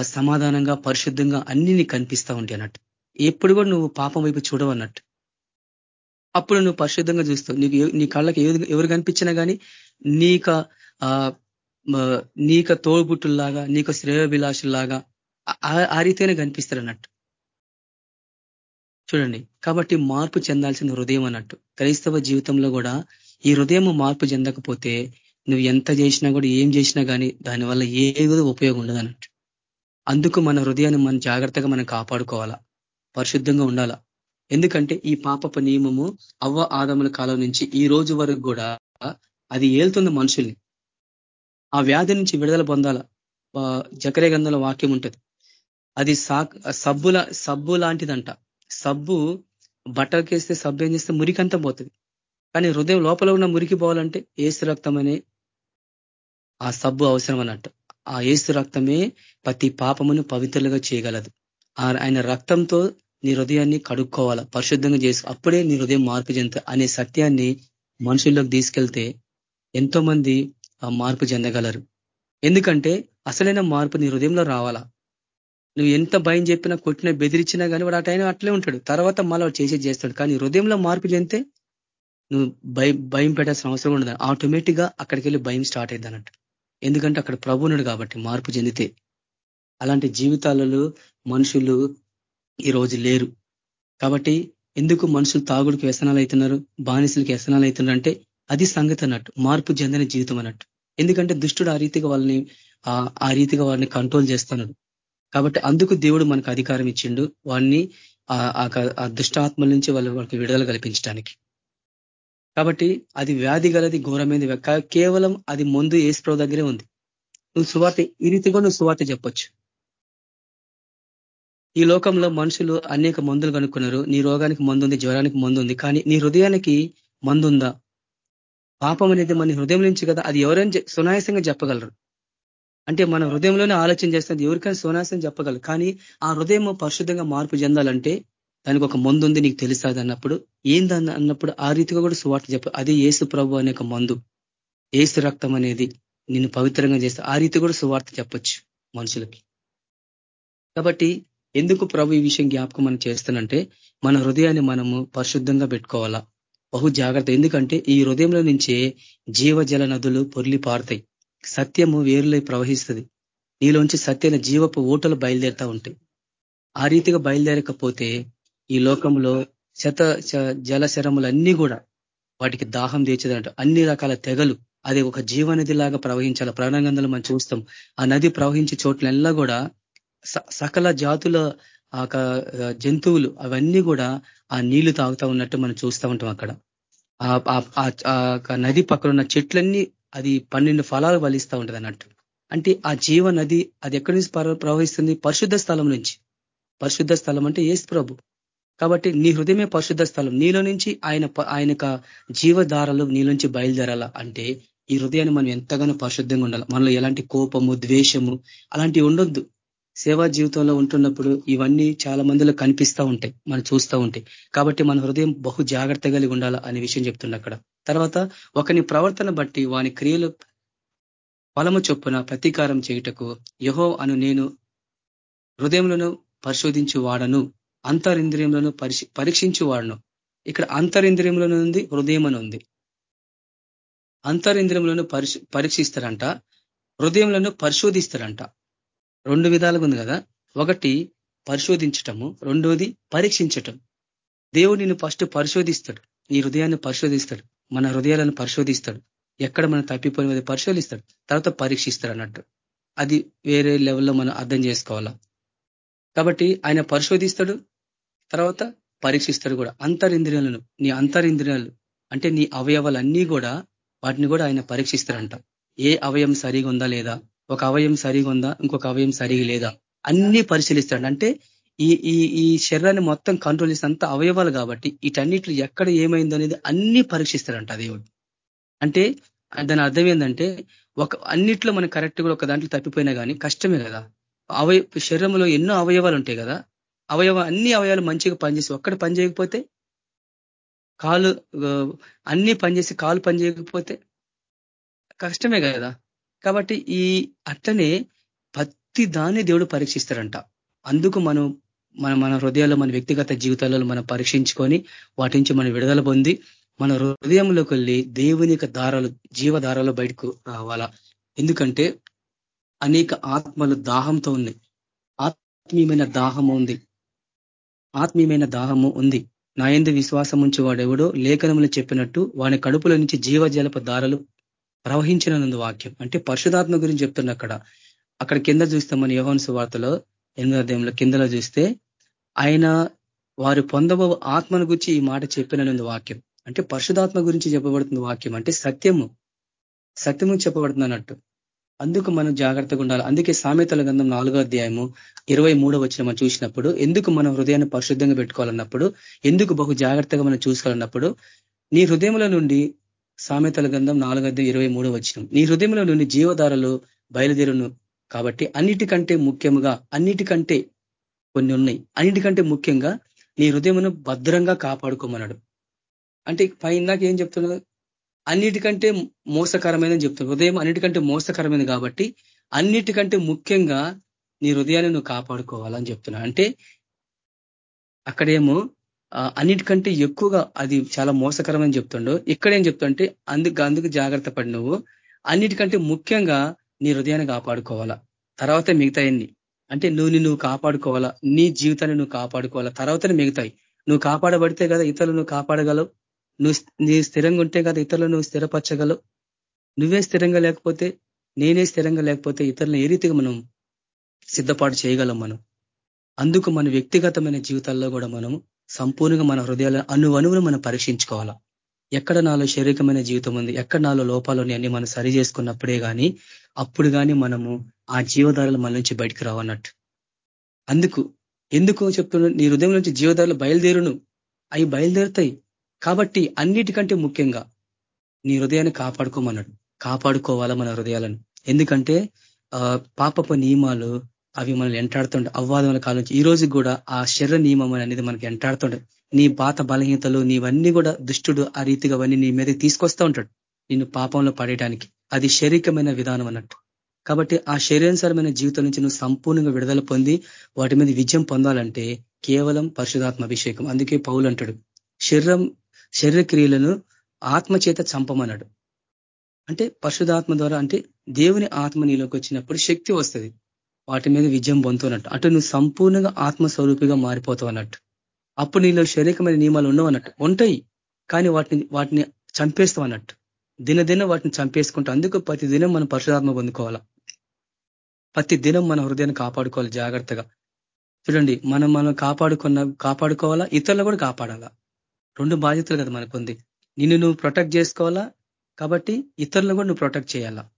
Speaker 3: సమాధానంగా పరిశుద్ధంగా అన్ని నీకు కనిపిస్తూ ఉంటాయి అన్నట్టు. ఎప్పుడు కూడా నువ్వు పాపం వైపు చూడవన్నట్టు అప్పుడు నువ్వు పరిశుద్ధంగా చూస్తావు. నీకు నీ కళ్ళకి ఎవరు కనిపించినా కానీ నీక నీక తోడుబుట్టుల్లాగా నీకు శ్రేయోభిలాషుల్లాగా ఆ రీతిగానే కనిపిస్తారు అన్నట్టు. చూడండి. కాబట్టి మార్పు చెందాల్సిన హృదయం అన్నట్టు. క్రైస్తవ జీవితంలో కూడా ఈ హృదయం మార్పు చెందకపోతే నువ్వు ఎంత చేసినా కూడా ఏం చేసినా కానీ దానివల్ల ఏదో ఉపయోగం ఉండదు అన్నట్టు. అందుకు మన హృదయాన్ని మనం జాగ్రత్తగా మనం కాపాడుకోవాలా పరిశుద్ధంగా ఉండాలా. ఎందుకంటే ఈ పాపపు నియమము అవ్వ ఆదముల కాలం నుంచి ఈ రోజు వరకు కూడా అది ఏళ్తుంది మనుషుల్ని. ఆ వ్యాధి నుంచి విడుదల పొందాల. జకరే గంధంలో వాక్యం ఉంటుంది. అది సబ్బుల సబ్బు లాంటిదంట. సబ్బు బట్టలకేస్తే సబ్బు ఏం చేస్తే మురికంతా పోతుంది. కానీ హృదయం లోపల ఉన్న మురికి పోవాలంటే ఏసు రక్తం అనే ఆ సబ్బు అవసరం అన్నట్టు ఆ ఏసు రక్తమే ప్రతి పాపమును పవిత్రులుగా చేయగలదు. ఆయన రక్తంతో నీ హృదయాన్ని కడుక్కోవాలా. పరిశుద్ధంగా చేసు. అప్పుడే నీ హృదయం మార్పు చెందుతా అనే సత్యాన్ని మనుషుల్లోకి తీసుకెళ్తే ఎంతో మంది మార్పు చెందగలరు. ఎందుకంటే అసలైన మార్పు నీ హృదయంలో రావాలా? నువ్వు ఎంత భయం చెప్పినా కొట్టినా బెదిరించినా కానీ వాడు అటైనా అట్లే ఉంటాడు. తర్వాత మళ్ళీ వాడు చేసేది చేస్తాడు. కానీ హృదయంలో మార్పు చెందితే నువ్వు భయం భయం పెట్టాల్సిన అవసరం ఉండదు. ఆటోమేటిక్గా అక్కడికి వెళ్ళి భయం స్టార్ట్ అయింది అన్నట్టు. ఎందుకంటే అక్కడ ప్రభునుడు కాబట్టి మార్పు చెందితే. అలాంటి జీవితాలలో మనుషులు ఈ రోజు లేరు. కాబట్టి ఎందుకు మనుషులు తాగుడికి వ్యసనాలు అవుతున్నారు బానిసలకి వ్యసనాలు అవుతున్నారు అంటే అది సంగతి అన్నట్టు మార్పు చెందిన జీవితం అన్నట్టు. ఎందుకంటే దుష్టుడు ఆ రీతిగా వాళ్ళని ఆ రీతిగా వారిని కంట్రోల్ చేస్తున్నాడు. కాబట్టి అందుకు దేవుడు మనకు అధికారం ఇచ్చిండు వాడిని ఆ దుష్టాత్మల నుంచి వాళ్ళు వాళ్ళకి విడుదల కల్పించడానికి. కాబట్టి అది వ్యాధి గలది ఘోరమైనది కేవలం అది ముందు ఏసుప్రభు దగ్గరే ఉంది. నువ్వు సువార్త ఈ రీతిగా నువ్వు సువార్త చెప్పొచ్చు. ఈ లోకంలో మనుషులు అనేక మందులు కనుక్కున్నారు. నీ రోగానికి మందు ఉంది జ్వరానికి మందు ఉంది కానీ నీ హృదయానికి మందు ఉందా పాపం అనేది మన హృదయం నుంచి కదా. అది ఎవరైనా సునాయాసంగా చెప్పగలరు. అంటే మన హృదయంలోనే ఆలోచన చేస్తుంది ఎవరికైనా సునాయాసం చెప్పగలరు. కానీ ఆ హృదయం పరిశుద్ధంగా మార్పు చెందాలంటే దానికి ఒక మందు ఉంది నీకు తెలుస్తుంది అన్నప్పుడు ఏందన్న అన్నప్పుడు ఆ రీతిగా కూడా సువార్త చెప్ప అది ఏసు ప్రభు అనే ఒక మందు ఏసు రక్తం అనేది నిన్ను పవిత్రంగా చేస్తే ఆ రీతి కూడా సువార్త చెప్పొచ్చు మనుషులకి. కాబట్టి ఎందుకు ప్రభు ఈ విషయం జ్ఞాపకం మనం చేస్తానంటే మన హృదయాన్ని మనము పరిశుద్ధంగా పెట్టుకోవాలా? బహు జాగ్రత్త. ఎందుకంటే ఈ హృదయంలో నుంచే జీవజల నదులు పొర్లి పారుతాయి. సత్యము వేరులై ప్రవహిస్తుంది. నీలోంచి సత్యమైన జీవపు ఓటలు బయలుదేరుతా ఉంటాయి. ఆ రీతిగా బయలుదేరకపోతే ఈ లోకంలో శత జలశరములన్నీ కూడా వాటికి దాహం తీర్చదంట. అన్ని రకాల తెగలు అది ఒక జీవనది లాగా ప్రవహించాలి. ప్రాణగంధలు మనం చూస్తాం. ఆ నది ప్రవహించే చోట్లెల్లా కూడా సకల జాతుల ఆ జంతువులు అవన్నీ కూడా ఆ నీళ్ళు తాగుతా ఉన్నట్టు మనం చూస్తూ ఉంటాం అక్కడ. ఆ నది పక్కన ఉన్న చెట్లన్నీ అది పన్నెండు ఫలాలు వలిస్తూ ఉంటుంది అన్నట్టు. అంటే ఆ జీవ నది అది ఎక్కడి నుంచి ప్రవహిస్తుంది? పరిశుద్ధ స్థలం నుంచి. పరిశుద్ధ స్థలం అంటే ఏసు ప్రభు. కాబట్టి నీ హృదయమే పరిశుద్ధ స్థలం. నీలో నుంచి ఆయన ఆయన జీవధారలు నీలోంచి బయలుదేరాలా? అంటే ఈ హృదయాన్ని మనం ఎంతగానో పరిశుద్ధంగా ఉండాలి? మనలో ఎలాంటి కోపము ద్వేషము అలాంటివి ఉండొద్దు. సేవా జీవితంలో ఉంటున్నప్పుడు ఇవన్నీ చాలా మందిలో కనిపిస్తూ ఉంటాయి మనం చూస్తూ ఉంటాయి. కాబట్టి మన హృదయం బహు జాగ్రత్త కలిగి ఉండాలా అనే విషయం చెప్తుండే అక్కడ. తర్వాత ఒకని ప్రవర్తన బట్టి వాని క్రియలు ఫలము చొప్పున ప్రతీకారం చేయుటకు యహో అను నేను హృదయంలోను పరిశోధించి వాడను అంతరింద్రియంలోను పరీక్షించి వాడను ఇక్కడ అంతరింద్రియంలోనే ఉంది హృదయం అని ఉంది అంతరింద్రియంలోను పరీక్షిస్తారంట హృదయంలోను పరిశోధిస్తారంట. రెండు విధాలుగా ఉంది కదా. ఒకటి పరిశోధించటము రెండోది పరీక్షించటం. దేవుడు నిన్ను ఫస్ట్ పరిశోధిస్తాడు. నీ హృదయాన్ని పరిశోధిస్తాడు. మన హృదయాలను పరిశోధిస్తాడు. ఎక్కడ మనం తప్పిపోయినది పరిశోధిస్తాడు. తర్వాత పరీక్షిస్తాడు అన్నట్టు అది వేరే లెవెల్లో మనం అర్థం చేసుకోవాలా? కాబట్టి ఆయన పరిశోధిస్తాడు తర్వాత పరీక్షిస్తాడు కూడా. అంతరింద్రియాలను నీ అంతరింద్రియాలు అంటే నీ అవయవాలన్నీ కూడా వాటిని కూడా ఆయన పరీక్షిస్తారంట. ఏ అవయం సరిగా ఉందా లేదా? ఒక అవయం సరిగా ఉందా? ఇంకొక అవయం సరిగా లేదా? అన్ని పరిశీలిస్తాడు అంటే ఈ ఈ ఈ శరీరాన్ని మొత్తం కంట్రోల్ చేసే అంత అవయవాలు కాబట్టి వీటన్నిటిలో ఎక్కడ ఏమైంది అనేది అన్ని పరీక్షిస్తాడంట దేవుడు. అంటే దాని అర్థం ఏంటంటే ఒక అన్నిట్లో మనం కరెక్ట్ కూడా ఒక దాంట్లో తప్పిపోయినా కానీ కష్టమే కదా. అవయ శరీరంలో ఎన్నో అవయవాలు ఉంటాయి కదా. అవయవ అన్ని అవయవాలు మంచిగా పనిచేసి ఒక్కడ పని చేయకపోతే కాలు అన్ని పనిచేసి కాలు పని చేయకపోతే కష్టమే కదా. కాబట్టి ఈ అట్లనే ప్రతి దాన్ని దేవుడు పరీక్షిస్తారంట అందుకు మనం మన మన హృదయాల్లో మన వ్యక్తిగత జీవితాలలో మనం పరీక్షించుకొని వాటి నుంచి మనం విడుదల పొంది మన హృదయంలోకి వెళ్ళి దేవుని యొక్క దారాలు జీవధారాలు బయటకు రావాలా. ఎందుకంటే అనేక ఆత్మలు దాహంతో ఉన్నాయి. ఆత్మీయమైన దాహం ఉంది. ఆత్మీయమైన దాహము ఉంది. నా ఎందు విశ్వాసం ఉంచి వాడెవడో లేఖనములు చెప్పినట్టు వాని కడుపులో నుంచి జీవజలప దారలు ప్రవహించినందు వాక్యం. అంటే పరిశుధాత్మ గురించి చెప్తున్న అక్కడ అక్కడ కింద చూస్తామని మన యోహన్స్ వార్తలో ఎనిమిదో అధ్యాయంలో కిందలో చూస్తే ఆయన వారు పొందబో ఆత్మను గురించి ఈ మాట చెప్పినందు వాక్యం. అంటే పరిశుధాత్మ గురించి చెప్పబడుతుంది వాక్యం. అంటే సత్యము. సత్యము చెప్పబడుతుంది అన్నట్టు అందుకు మనం జాగ్రత్తగా ఉండాలి. అందుకే సామెతల గంధం నాలుగో అధ్యాయము ఇరవై మూడో వచ్చిన మనం చూసినప్పుడు ఎందుకు మనం హృదయాన్ని పరిశుద్ధంగా పెట్టుకోవాలన్నప్పుడు ఎందుకు బహు జాగ్రత్తగా మనం చూసుకోవాలన్నప్పుడు నీ హృదయముల నుండి సామెతల గంధం నాలుగో అధ్యాయం ఇరవై మూడో వచ్చిన నీ హృదయముల నుండి జీవధారలు బయలుదేరును కాబట్టి అన్నిటికంటే ముఖ్యముగా అన్నిటికంటే కొన్ని ఉన్నాయి. అన్నిటికంటే ముఖ్యంగా నీ హృదయమును భద్రంగా కాపాడుకోమన్నాడు. అంటే పై ఇందాక ఏం చెప్తున్నాడు అన్నిటికంటే మోసకరమైనది చెప్తుంది. హృదయం అన్నిటికంటే మోసకరమైనది కాబట్టి అన్నిటికంటే ముఖ్యంగా నీ హృదయాన్ని నువ్వు కాపాడుకోవాలని చెప్తున్నా అంటే అక్కడేమో అన్నిటికంటే ఎక్కువగా అది చాలా మోసకరమని చెప్తుండో. ఇక్కడేం చెప్తుంటే అందుకు అందుకు జాగ్రత్త పడి నువ్వు. అన్నిటికంటే ముఖ్యంగా నీ హృదయాన్ని కాపాడుకోవాలా. తర్వాత మిగతాయన్ని. అంటే నువ్వు నువ్వు కాపాడుకోవాలా. నీ జీవితాన్ని నువ్వు కాపాడుకోవాలా. తర్వాతనే మిగతాయి. నువ్వు కాపాడబడితే కదా ఇతరులు నువ్వు కాపాడగలవు. నువ్వు నీ స్థిరంగా ఉంటే కదా ఇతరులు నువ్వు స్థిరపరచగలవు. నువ్వే స్థిరంగా లేకపోతే నేనే స్థిరంగా లేకపోతే ఇతరులను ఏ రీతిగా మనం సిద్ధపాటు చేయగలం మనం? అందుకు మన వ్యక్తిగతమైన జీవితాల్లో కూడా మనము సంపూర్ణంగా మన హృదయాల అనువనువును మనం పరీక్షించుకోవాలా? ఎక్కడ నాలో శారీరకమైన జీవితం ఉంది? ఎక్కడ నాలో లోపాలు అన్ని మనం సరి చేసుకున్నప్పుడే కానీ అప్పుడు కానీ మనము ఆ జీవధారలు మన నుంచి బయటకు రావన్నట్టు. అందుకు ఎందుకు చెప్తున్నా నీ హృదయం నుంచి జీవధారలు బయలుదేరును. అవి బయలుదేరుతాయి. కాబట్టి అన్నిటికంటే ముఖ్యంగా నీ హృదయాన్ని కాపాడుకోమన్నాడు. కాపాడుకోవాలా మన హృదయాలను? ఎందుకంటే పాపపు నియమాలు అవి మనల్ని ఎంటాడుతుండే అవ్వాదముల కాలం నుంచి. ఈ రోజు కూడా ఆ శరీర నియమం అనేది మనకి ఎంటాడుతుండే. నీ పాత బలహీనతలు నీవన్నీ కూడా దుష్టుడు ఆ రీతిగా అవన్నీ నీ మీదకి తీసుకొస్తూ ఉంటాడు. నిన్ను పాపంలో పడేయడానికి. అది శారీరకమైన విధానం అన్నట్టు. కాబట్టి ఆ శరీరానుసారమైన జీవితం నుంచి నువ్వు సంపూర్ణంగా విడుదల పొంది వాటి మీద విజయం పొందాలంటే కేవలం పరిశుధాత్మ అభిషేకం. అందుకే పౌలు అంటాడు శరీరం శరీర క్రియలను ఆత్మ చంపమన్నాడు. అంటే పరిశుధాత్మ ద్వారా అంటే దేవుని ఆత్మ నీలోకి వచ్చినప్పుడు శక్తి వస్తుంది. వాటి మీద విజయం పొందుతున్నట్టు. అటు నువ్వు సంపూర్ణంగా ఆత్మస్వరూపిగా మారిపోతావు అన్నట్టు. అప్పుడు నీలో శరీరకమైన నియమాలు ఉండవు అన్నట్టు. ఉంటాయి. కానీ వాటిని వాటిని చంపేస్తావు అన్నట్టు. దినదినం వాటిని చంపేసుకుంటా అందుకు ప్రతి దినం మనం పరిశుధాత్మ పొందుకోవాలా? ప్రతి దినం మన హృదయాన్ని కాపాడుకోవాలి జాగ్రత్తగా. చూడండి మనం మనం కాపాడుకున్న కాపాడుకోవాలా? ఇతరులు కూడా కాపాడాలా? రెండు బాధ్యతలు కదా మనకు ఉంది. నిన్ను నువ్వు ప్రొటెక్ట్ చేసుకోవాలా? కాబట్టి ఇతరులను కూడా నువ్వు ప్రొటెక్ట్ చేయాలా?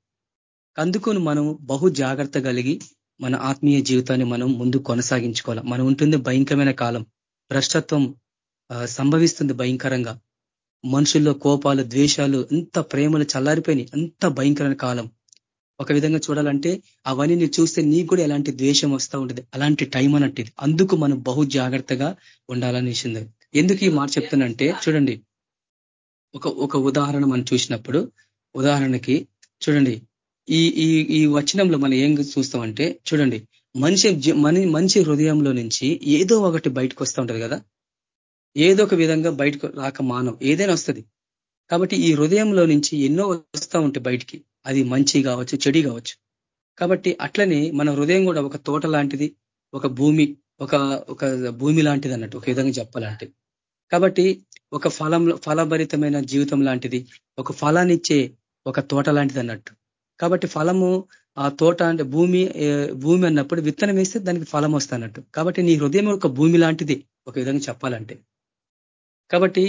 Speaker 3: అందుకు మనం బహు జాగ్రత్త కలిగి మన ఆత్మీయ జీవితాన్ని మనం ముందు కొనసాగించుకోవాలి? మనం ఉంటుంది భయంకరమైన కాలం. భ్రష్టత్వం సంభవిస్తుంది భయంకరంగా. మనుషుల్లో కోపాలు ద్వేషాలు ఎంత ప్రేమలు చల్లారిపోయినాయి. అంత భయంకరమైన కాలం. ఒక విధంగా చూడాలంటే అవన్నీ నీ చూస్తే నీకు కూడా ఎలాంటి ద్వేషం వస్తూ ఉంటుంది. అలాంటి టైం అన్నట్టు అందుకు మనం బహు జాగ్రత్తగా ఉండాలనేసింది ఎందుకు ఈ మాట చెప్తానంటే చూడండి. ఒక ఒక ఉదాహరణ మనం చూసినప్పుడు ఉదాహరణకి చూడండి. ఈ ఈ ఈ వచనంలో మనం ఏం చూస్తామంటే చూడండి. మనిషి మనిషి హృదయంలో నుంచి ఏదో ఒకటి బయటకు వస్తూ ఉంటుంది కదా. ఏదో ఒక విధంగా బయటకు రాక మానం. ఏదైనా వస్తుంది. కాబట్టి ఈ హృదయంలో నుంచి ఎన్నో వస్తూ ఉంటాయి బయటికి. అది మంచి కావచ్చు చెడి కావచ్చు. కాబట్టి అట్లనే మన హృదయం కూడా ఒక తోట లాంటిది ఒక భూమి ఒక ఒక భూమి లాంటిది అన్నట్టు ఒక విధంగా చెప్పాలంటే. కాబట్టి ఒక ఫలంలో ఫలభరితమైన జీవితం లాంటిది ఒక ఫలాన్నిచ్చే ఒక తోట లాంటిది అన్నట్టు. కాబట్టి ఫలము ఆ తోట అంటే భూమి భూమి అన్నప్పుడు విత్తనం వేస్తే దానికి ఫలం వస్తున్నట్టు కాబట్టి నీ హృదయం ఒక భూమి లాంటిది ఒక విధంగా చెప్పాలంటే. కాబట్టి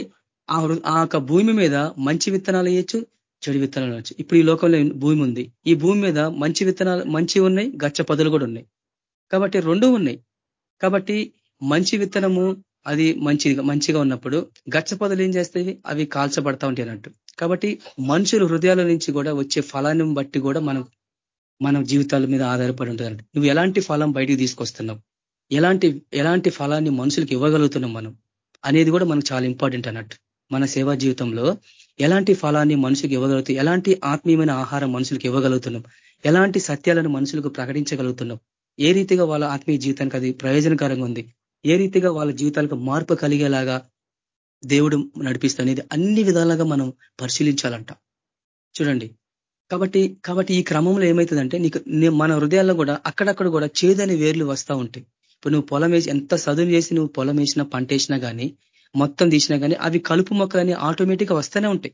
Speaker 3: ఆ ఆ యొక్క భూమి మీద మంచి విత్తనాలు వేయచ్చు చెడు విత్తనాలు వేయొచ్చు. ఇప్పుడు ఈ లోకంలో భూమి ఉంది. ఈ భూమి మీద మంచి విత్తనాలు మంచి ఉన్నాయి గచ్చ పదులు కూడా ఉన్నాయి. కాబట్టి రెండు ఉన్నాయి. కాబట్టి మంచి విత్తనము అది మంచి మంచిగా ఉన్నప్పుడు గచ్చ ఏం చేస్తాయి? అవి కాల్చబడతా ఉంటాయి అన్నట్టు. కాబట్టి మనుషులు హృదయాల నుంచి కూడా వచ్చే ఫలాన్ని బట్టి కూడా మనం మన జీవితాల మీద ఆధారపడి ఉంటుంది నువ్వు ఎలాంటి ఫలం బయటికి తీసుకొస్తున్నావు? ఎలాంటి ఎలాంటి ఫలాన్ని మనుషులకు ఇవ్వగలుగుతున్నాం మనం? అనేది కూడా మనకు చాలా ఇంపార్టెంట్ అన్నట్టు. మన సేవా జీవితంలో ఎలాంటి ఫలాన్ని మనుషులకు ఇవ్వగలుగుతాం ఎలాంటి ఆత్మీయమైన ఆహారం మనుషులకు ఇవ్వగలుగుతున్నాం? ఎలాంటి సత్యాలను మనుషులకు ప్రకటించగలుగుతున్నాం? ఏ రీతిగా వాళ్ళ ఆత్మీయ జీవితానికి అది ప్రయోజనకరంగా ఉంది? ఏ రీతిగా వాళ్ళ జీవితాలకు మార్పు కలిగేలాగా దేవుడు నడిపిస్తనేది అన్ని విధాలుగా మనం పరిశీలించాలంట. చూడండి. కాబట్టి కాబట్టి ఈ క్రమంలో ఏమవుతుందంటే నీకు మన హృదయాల్లో కూడా అక్కడక్కడ కూడా చేదని వేర్లు వస్తూ ఉంటాయి. ఇప్పుడు నువ్వు పొలం వేసి ఎంత చదువు చేసి నువ్వు పొలం వేసినా పంట వేసినా కానీ మొత్తం తీసినా కానీ అవి కలుపు మొక్కలని ఆటోమేటిక్గా వస్తూనే ఉంటాయి.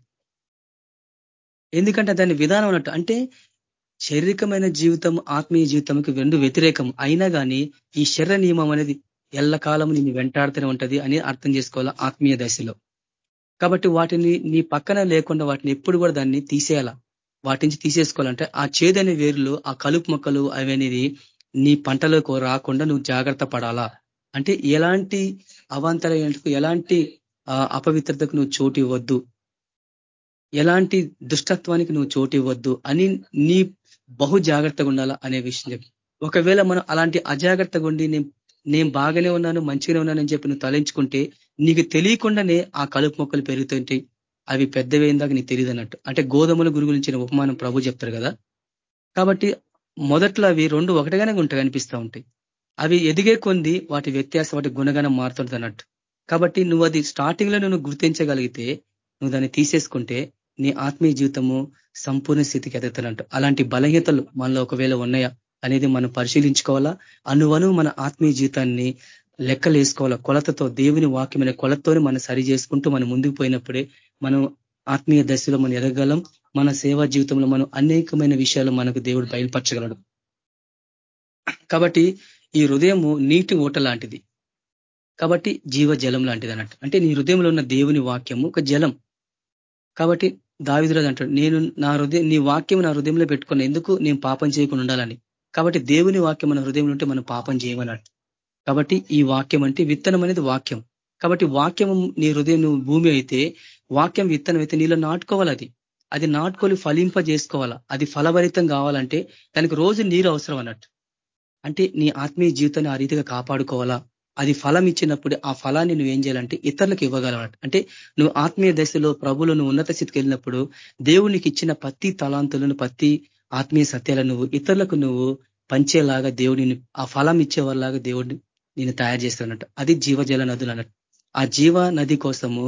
Speaker 3: ఎందుకంటే దాని విధానం అన్నట్టు అంటే శారీరకమైన జీవితం ఆత్మీయ జీవితంకి రెండు వ్యతిరేకం అయినా కానీ ఈ శరీర నియమం అనేది ఎల్లకాలం నిన్ను వెంటాడుతూనే ఉంటది అని అర్థం చేసుకోవాలా ఆత్మీయ దశలో. కాబట్టి వాటిని నీ పక్కన లేకుండా వాటిని ఎప్పుడు కూడా దాన్ని తీసేయాలా. వాటి నుంచి తీసేసుకోవాలంటే ఆ చేదనే వేరులు ఆ కలుపు మొక్కలు అవనేది నీ పంటలకు రాకుండా నువ్వు జాగ్రత్త పడాలా. అంటే ఎలాంటి అవాంతరాలకు ఎలాంటి అపవిత్రతకు నువ్వు చోటు ఇవ్వద్దు. ఎలాంటి దుష్టత్వానికి నువ్వు చోటు ఇవ్వద్దు అని నీ బహు జాగ్రత్తగా ఉండాలా అనే విషయం. చెప్పి ఒకవేళ మనం అలాంటి అజాగ్రత్తగా ఉండి నేను బాగానే ఉన్నాను మంచిగానే ఉన్నానని చెప్పి నువ్వు తలంచుకుంటే నీకు తెలియకుండానే ఆ కలుపు మొక్కలు పెరుగుతుంటాయి. అవి పెద్దవేందాక నీకు తెలియదు అన్నట్టు. అంటే గోధుమల గురి గురించిన ఉపమానం ప్రభు చెప్తారు కదా. కాబట్టి మొదట్లో అవి రెండు ఒకటిగానే ఉంటాయి అనిపిస్తూ ఉంటాయి. అవి ఎదిగే కొంది వాటి వ్యత్యాసం వాటి గుణగణం మారుతుంది అన్నట్టు కాబట్టి నువ్వు అది స్టార్టింగ్లో నువ్వు గుర్తించగలిగితే నువ్వు దాన్ని తీసేసుకుంటే నీ ఆత్మీయ జీవితము సంపూర్ణ స్థితికి ఎదుగుతున్నట్టు. అలాంటి బలహీనతలు మనలో ఒకవేళ ఉన్నాయా అనేది మనం పరిశీలించుకోవాలా? అనువను మన ఆత్మీయ జీవితాన్ని లెక్కలేసుకోవాలా కొలతతో దేవుని వాక్యమైన కొలతతోనే మనం సరి చేసుకుంటూ మనం ముందుకు పోయినప్పుడే మనం ఆత్మీయ దశలో మనం ఎదగలం మన సేవా జీవితంలో మనం అనేకమైన విషయాలు మనకు దేవుడు బయలుపరచగలడు. కాబట్టి ఈ హృదయము నీటి ఓట లాంటిది. కాబట్టి జీవ జలం లాంటిది అన్నట్టు. అంటే నీ హృదయంలో ఉన్న దేవుని వాక్యము ఒక జలం. కాబట్టి దావిదురాజు అంటాడు నేను నా హృదయం నీ వాక్యం నా హృదయంలో పెట్టుకున్నా ఎందుకు నేను పాపం చేయకుండా ఉండాలని? కాబట్టి దేవుని వాక్యం మన హృదయంలో ఉంటే మనం పాపం చేయమన్నట్టు కాబట్టి ఈ వాక్యం అంటే విత్తనం అనేది వాక్యం. కాబట్టి వాక్యం నీ హృదయం భూమి అయితే వాక్యం విత్తనం అయితే నీలో నాటుకోవాలి అది. అది నాటుకొని ఫలింప చేసుకోవాలా అది ఫలభరితం కావాలంటే దానికి రోజు నీరు అవసరం అన్నట్టు. అంటే నీ ఆత్మీయ జీవితాన్ని ఆ రీతిగా కాపాడుకోవాలా? అది ఫలం ఇచ్చినప్పుడు ఆ ఫలాన్ని నువ్వు ఏం చేయాలంటే ఇతరులకు ఇవ్వగలవన్నట్టు అంటే నువ్వు ఆత్మీయ దశలో ప్రభులు నువ్వు ఉన్నత స్థితికి వెళ్ళినప్పుడు దేవునికి ఇచ్చిన ప్రతి తలాంతులను ప్రతి ఆత్మీయ సత్యాలను నువ్వు ఇతరులకు నువ్వు పంచేలాగా దేవుడిని ఆ ఫలం ఇచ్చేవాళ్ళలాగా దేవుడిని నేను తయారు చేస్తున్నట్టు అది జీవజల నదులు అన్నట్టు. ఆ జీవ నది కోసము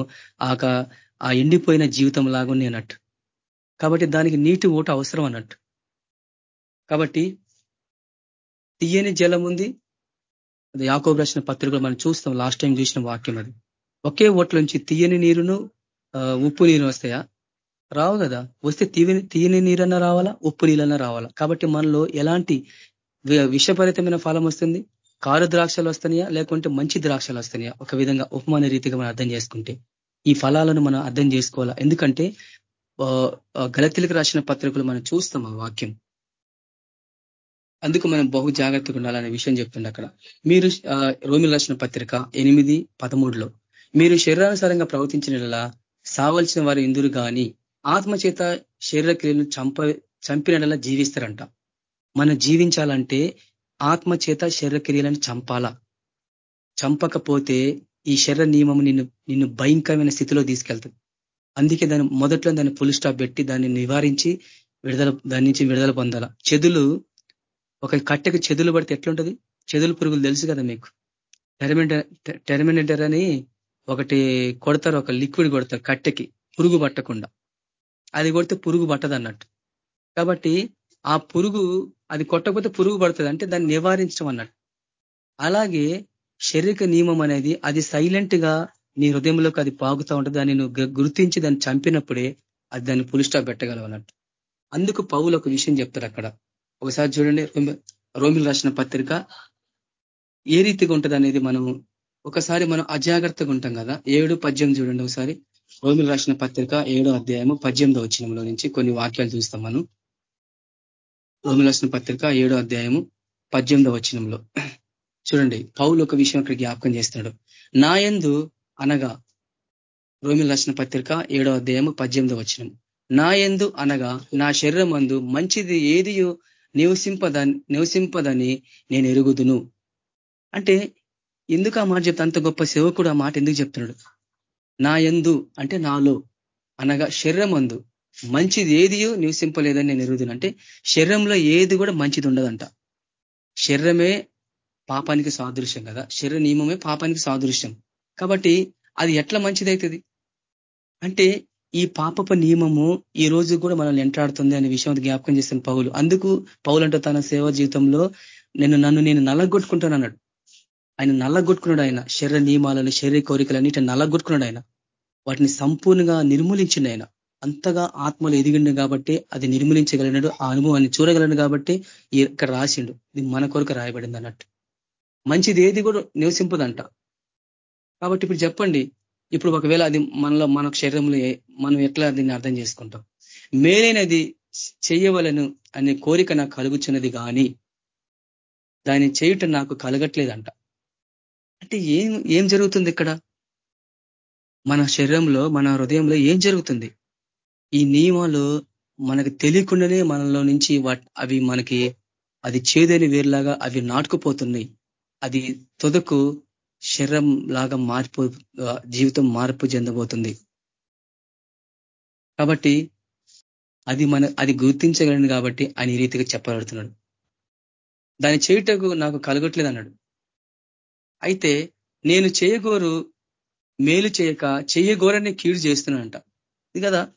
Speaker 3: ఆ ఎండిపోయిన జీవితం లాగుంది అన్నట్టు. కాబట్టి దానికి నీటి ఊట అవసరం అన్నట్టు. కాబట్టి తీయని జలం ఉంది యాకోబు రాసిన పత్రికలు మనం చూస్తాం లాస్ట్ టైం చూసిన వాక్యం అది. ఒకే ఓట్ల నుంచి తీయని నీరును ఉప్పు నీరు వస్తాయా? రావు కదా. వస్తే తీయని తీయని నీరన్నా రావాలా ఉప్పు నీళ్ళన్నా రావాలా? కాబట్టి మనలో ఎలాంటి విషపరితమైన ఫలం వస్తుంది? కారు ద్రాక్షలు వస్తున్నాయా లేకుంటే మంచి ద్రాక్షలు వస్తున్నాయా ఒక విధంగా ఉపమాన రీతిగా మనం అర్థం చేసుకుంటే ఈ ఫలాలను మనం అర్థం చేసుకోవాలా? ఎందుకంటే గలతిలకు రాసిన పత్రికలు మనం చూస్తాం ఆ వాక్యం. అందుకు మనం బహు జాగ్రత్తగా ఉండాలనే విషయం చెప్తుంది అక్కడ. మీరు రోమిల్ రాసిన పత్రిక ఎనిమిది పదమూడులో మీరు శరీరానుసారంగా ప్రవర్తించినలా సావలసిన వారు ఇందురు కానీ ఆత్మచేత శరీర క్రియలను చంప చంపినలా జీవిస్తారంట. మనం జీవించాలంటే ఆత్మచేత శరీర క్రియలను చంపాలా. చంపకపోతే ఈ శరీర నియమం నిన్ను నిన్ను భయంకరమైన స్థితిలో తీసుకెళ్తుంది. అందుకే దాన్ని మొదట్లో దాన్ని ఫుల్ స్టాప్ పెట్టి దాన్ని నివారించి విడుదల దాని నుంచి విడుదల పొందాల. చెదులు ఒక కట్టెకి చెదులు పడితే ఎట్లుంటుంది? చెదులు పురుగులు తెలుసు కదా మీకు. టెర్మినేటర్ టెర్మినేటర్ అని ఒకటి కొడతారు ఒక లిక్విడ్ కొడతారు కట్టెకి పురుగు పట్టకుండా. అది కొడితే పురుగు పట్టదు అన్నట్టు కాబట్టి ఆ పురుగు అది కొట్టకపోతే పురుగు పడుతుంది అంటే దాన్ని నివారించడం అన్నట్టు. అలాగే శారీరక నియమం అనేది అది సైలెంట్గా నీ హృదయంలోకి అది పాగుతూ ఉంటుంది దాన్ని నువ్వు గుర్తించి దాన్ని చంపినప్పుడే అది దాన్ని పులిస్టాప్ పెట్టగలవు అన్నట్టు. అందుకు పౌలు ఒక విషయం చెప్తారు అక్కడ. ఒకసారి చూడండి రోమిల్ రాసిన పత్రిక ఏ రీతిగా ఉంటుంది అనేది మనం ఒకసారి మనం అజాగ్రత్తగా ఉంటాం కదా. ఏడు పద్యం చూడండి ఒకసారి. రోమిలు రాసిన పత్రిక ఏడో అధ్యాయము పద్యంలో వచ్చినంలో నుంచి కొన్ని వాక్యాలు చూస్తాం మనం. రోమిలు రాసిన పత్రిక ఏడో అధ్యాయము పద్యంలో వచ్చినంలో చూడండి పౌలు ఒక విషయం అక్కడ జ్ఞాపకం చేస్తున్నాడు. నాయందు అనగా రోమిల్ రాసిన పత్రిక ఏడో అధ్యాయము పద్దెనిమిదో వచ్చినం నాయందు అనగా నా శరీరం మంచిది ఏది నివసింపద నివసింపదని నేను ఎరుగుదును. అంటే ఎందుకు ఆ మాట చెప్తా? అంత గొప్ప సేవకుడు ఆ మాట ఎందుకు చెప్తున్నాడు? నా ఎందు అంటే నాలో అనగా శరీరం అందు మంచిది ఏదియో నివసింపలేదని నేను ఎరుగుదును. అంటే శరీరంలో ఏది కూడా మంచిది ఉండదంట. శరీరమే పాపానికి సాదృశ్యం కదా. శరీర నియమమే పాపానికి సాదృశ్యం. కాబట్టి అది ఎట్లా మంచిదవుతుంది అంటే ఈ పాపపు నియమము ఈ రోజు కూడా మనల్ని ఎంటాడుతుంది అనే విషయం జ్ఞాపకం చేస్తున్న పౌలు. అందుకు పౌలంటూ తన సేవ జీవితంలో నేను నన్ను నేను నల్లగొట్టుకుంటాను అన్నాడు. ఆయన నల్లగొట్టుకున్నాడు ఆయన. శరీర నియమాలను శరీర కోరికలన్నిటి నల్లగొట్టుకున్నాడు ఆయన. వాటిని సంపూర్ణంగా నిర్మూలించిండు ఆయన. అంతగా ఆత్మలు ఎదిగిండు కాబట్టి అది నిర్మూలించగలిగినాడు ఆ అనుభవాన్ని చూడగలను కాబట్టి ఇక్కడ రాసిండు. ఇది మన కొరకు రాయబడింది అన్నట్టు. మంచిది ఏది కూడా నివసింపదంట. కాబట్టి ఇప్పుడు చెప్పండి ఇప్పుడు ఒకవేళ అది మనలో మన శరీరంలో మనం ఎట్లా దీన్ని అర్థం చేసుకుంటాం? మేలైనది చేయవలను అనే కోరిక నాకు కలుగుచున్నది కానీ దాన్ని చేయుట నాకు కలగట్లేదంట. అంటే ఏం ఏం జరుగుతుంది ఇక్కడ? మన శరీరంలో మన హృదయంలో ఏం జరుగుతుంది? ఈ నియమాలు మనకు తెలియకుండానే మనలో నుంచి అవి మనకి అది చేదని వేరులాగా అవి నాటుకుపోతున్నాయి. అది తొదకు శరీరం లాగా మార్పు జీవితం మార్పు చెందబోతుంది. కాబట్టి అది మన అది గుర్తించగలను కాబట్టి ఆయన ఈ రీతిగా చెప్పబడుతున్నాడు. దాని చేయుటకు నాకు కలగట్లేదు అన్నాడు అయితే నేను చేయగోరు మేలు చేయక చేయగోరని కీడు చేస్తున్నానంట. ఇది కదా?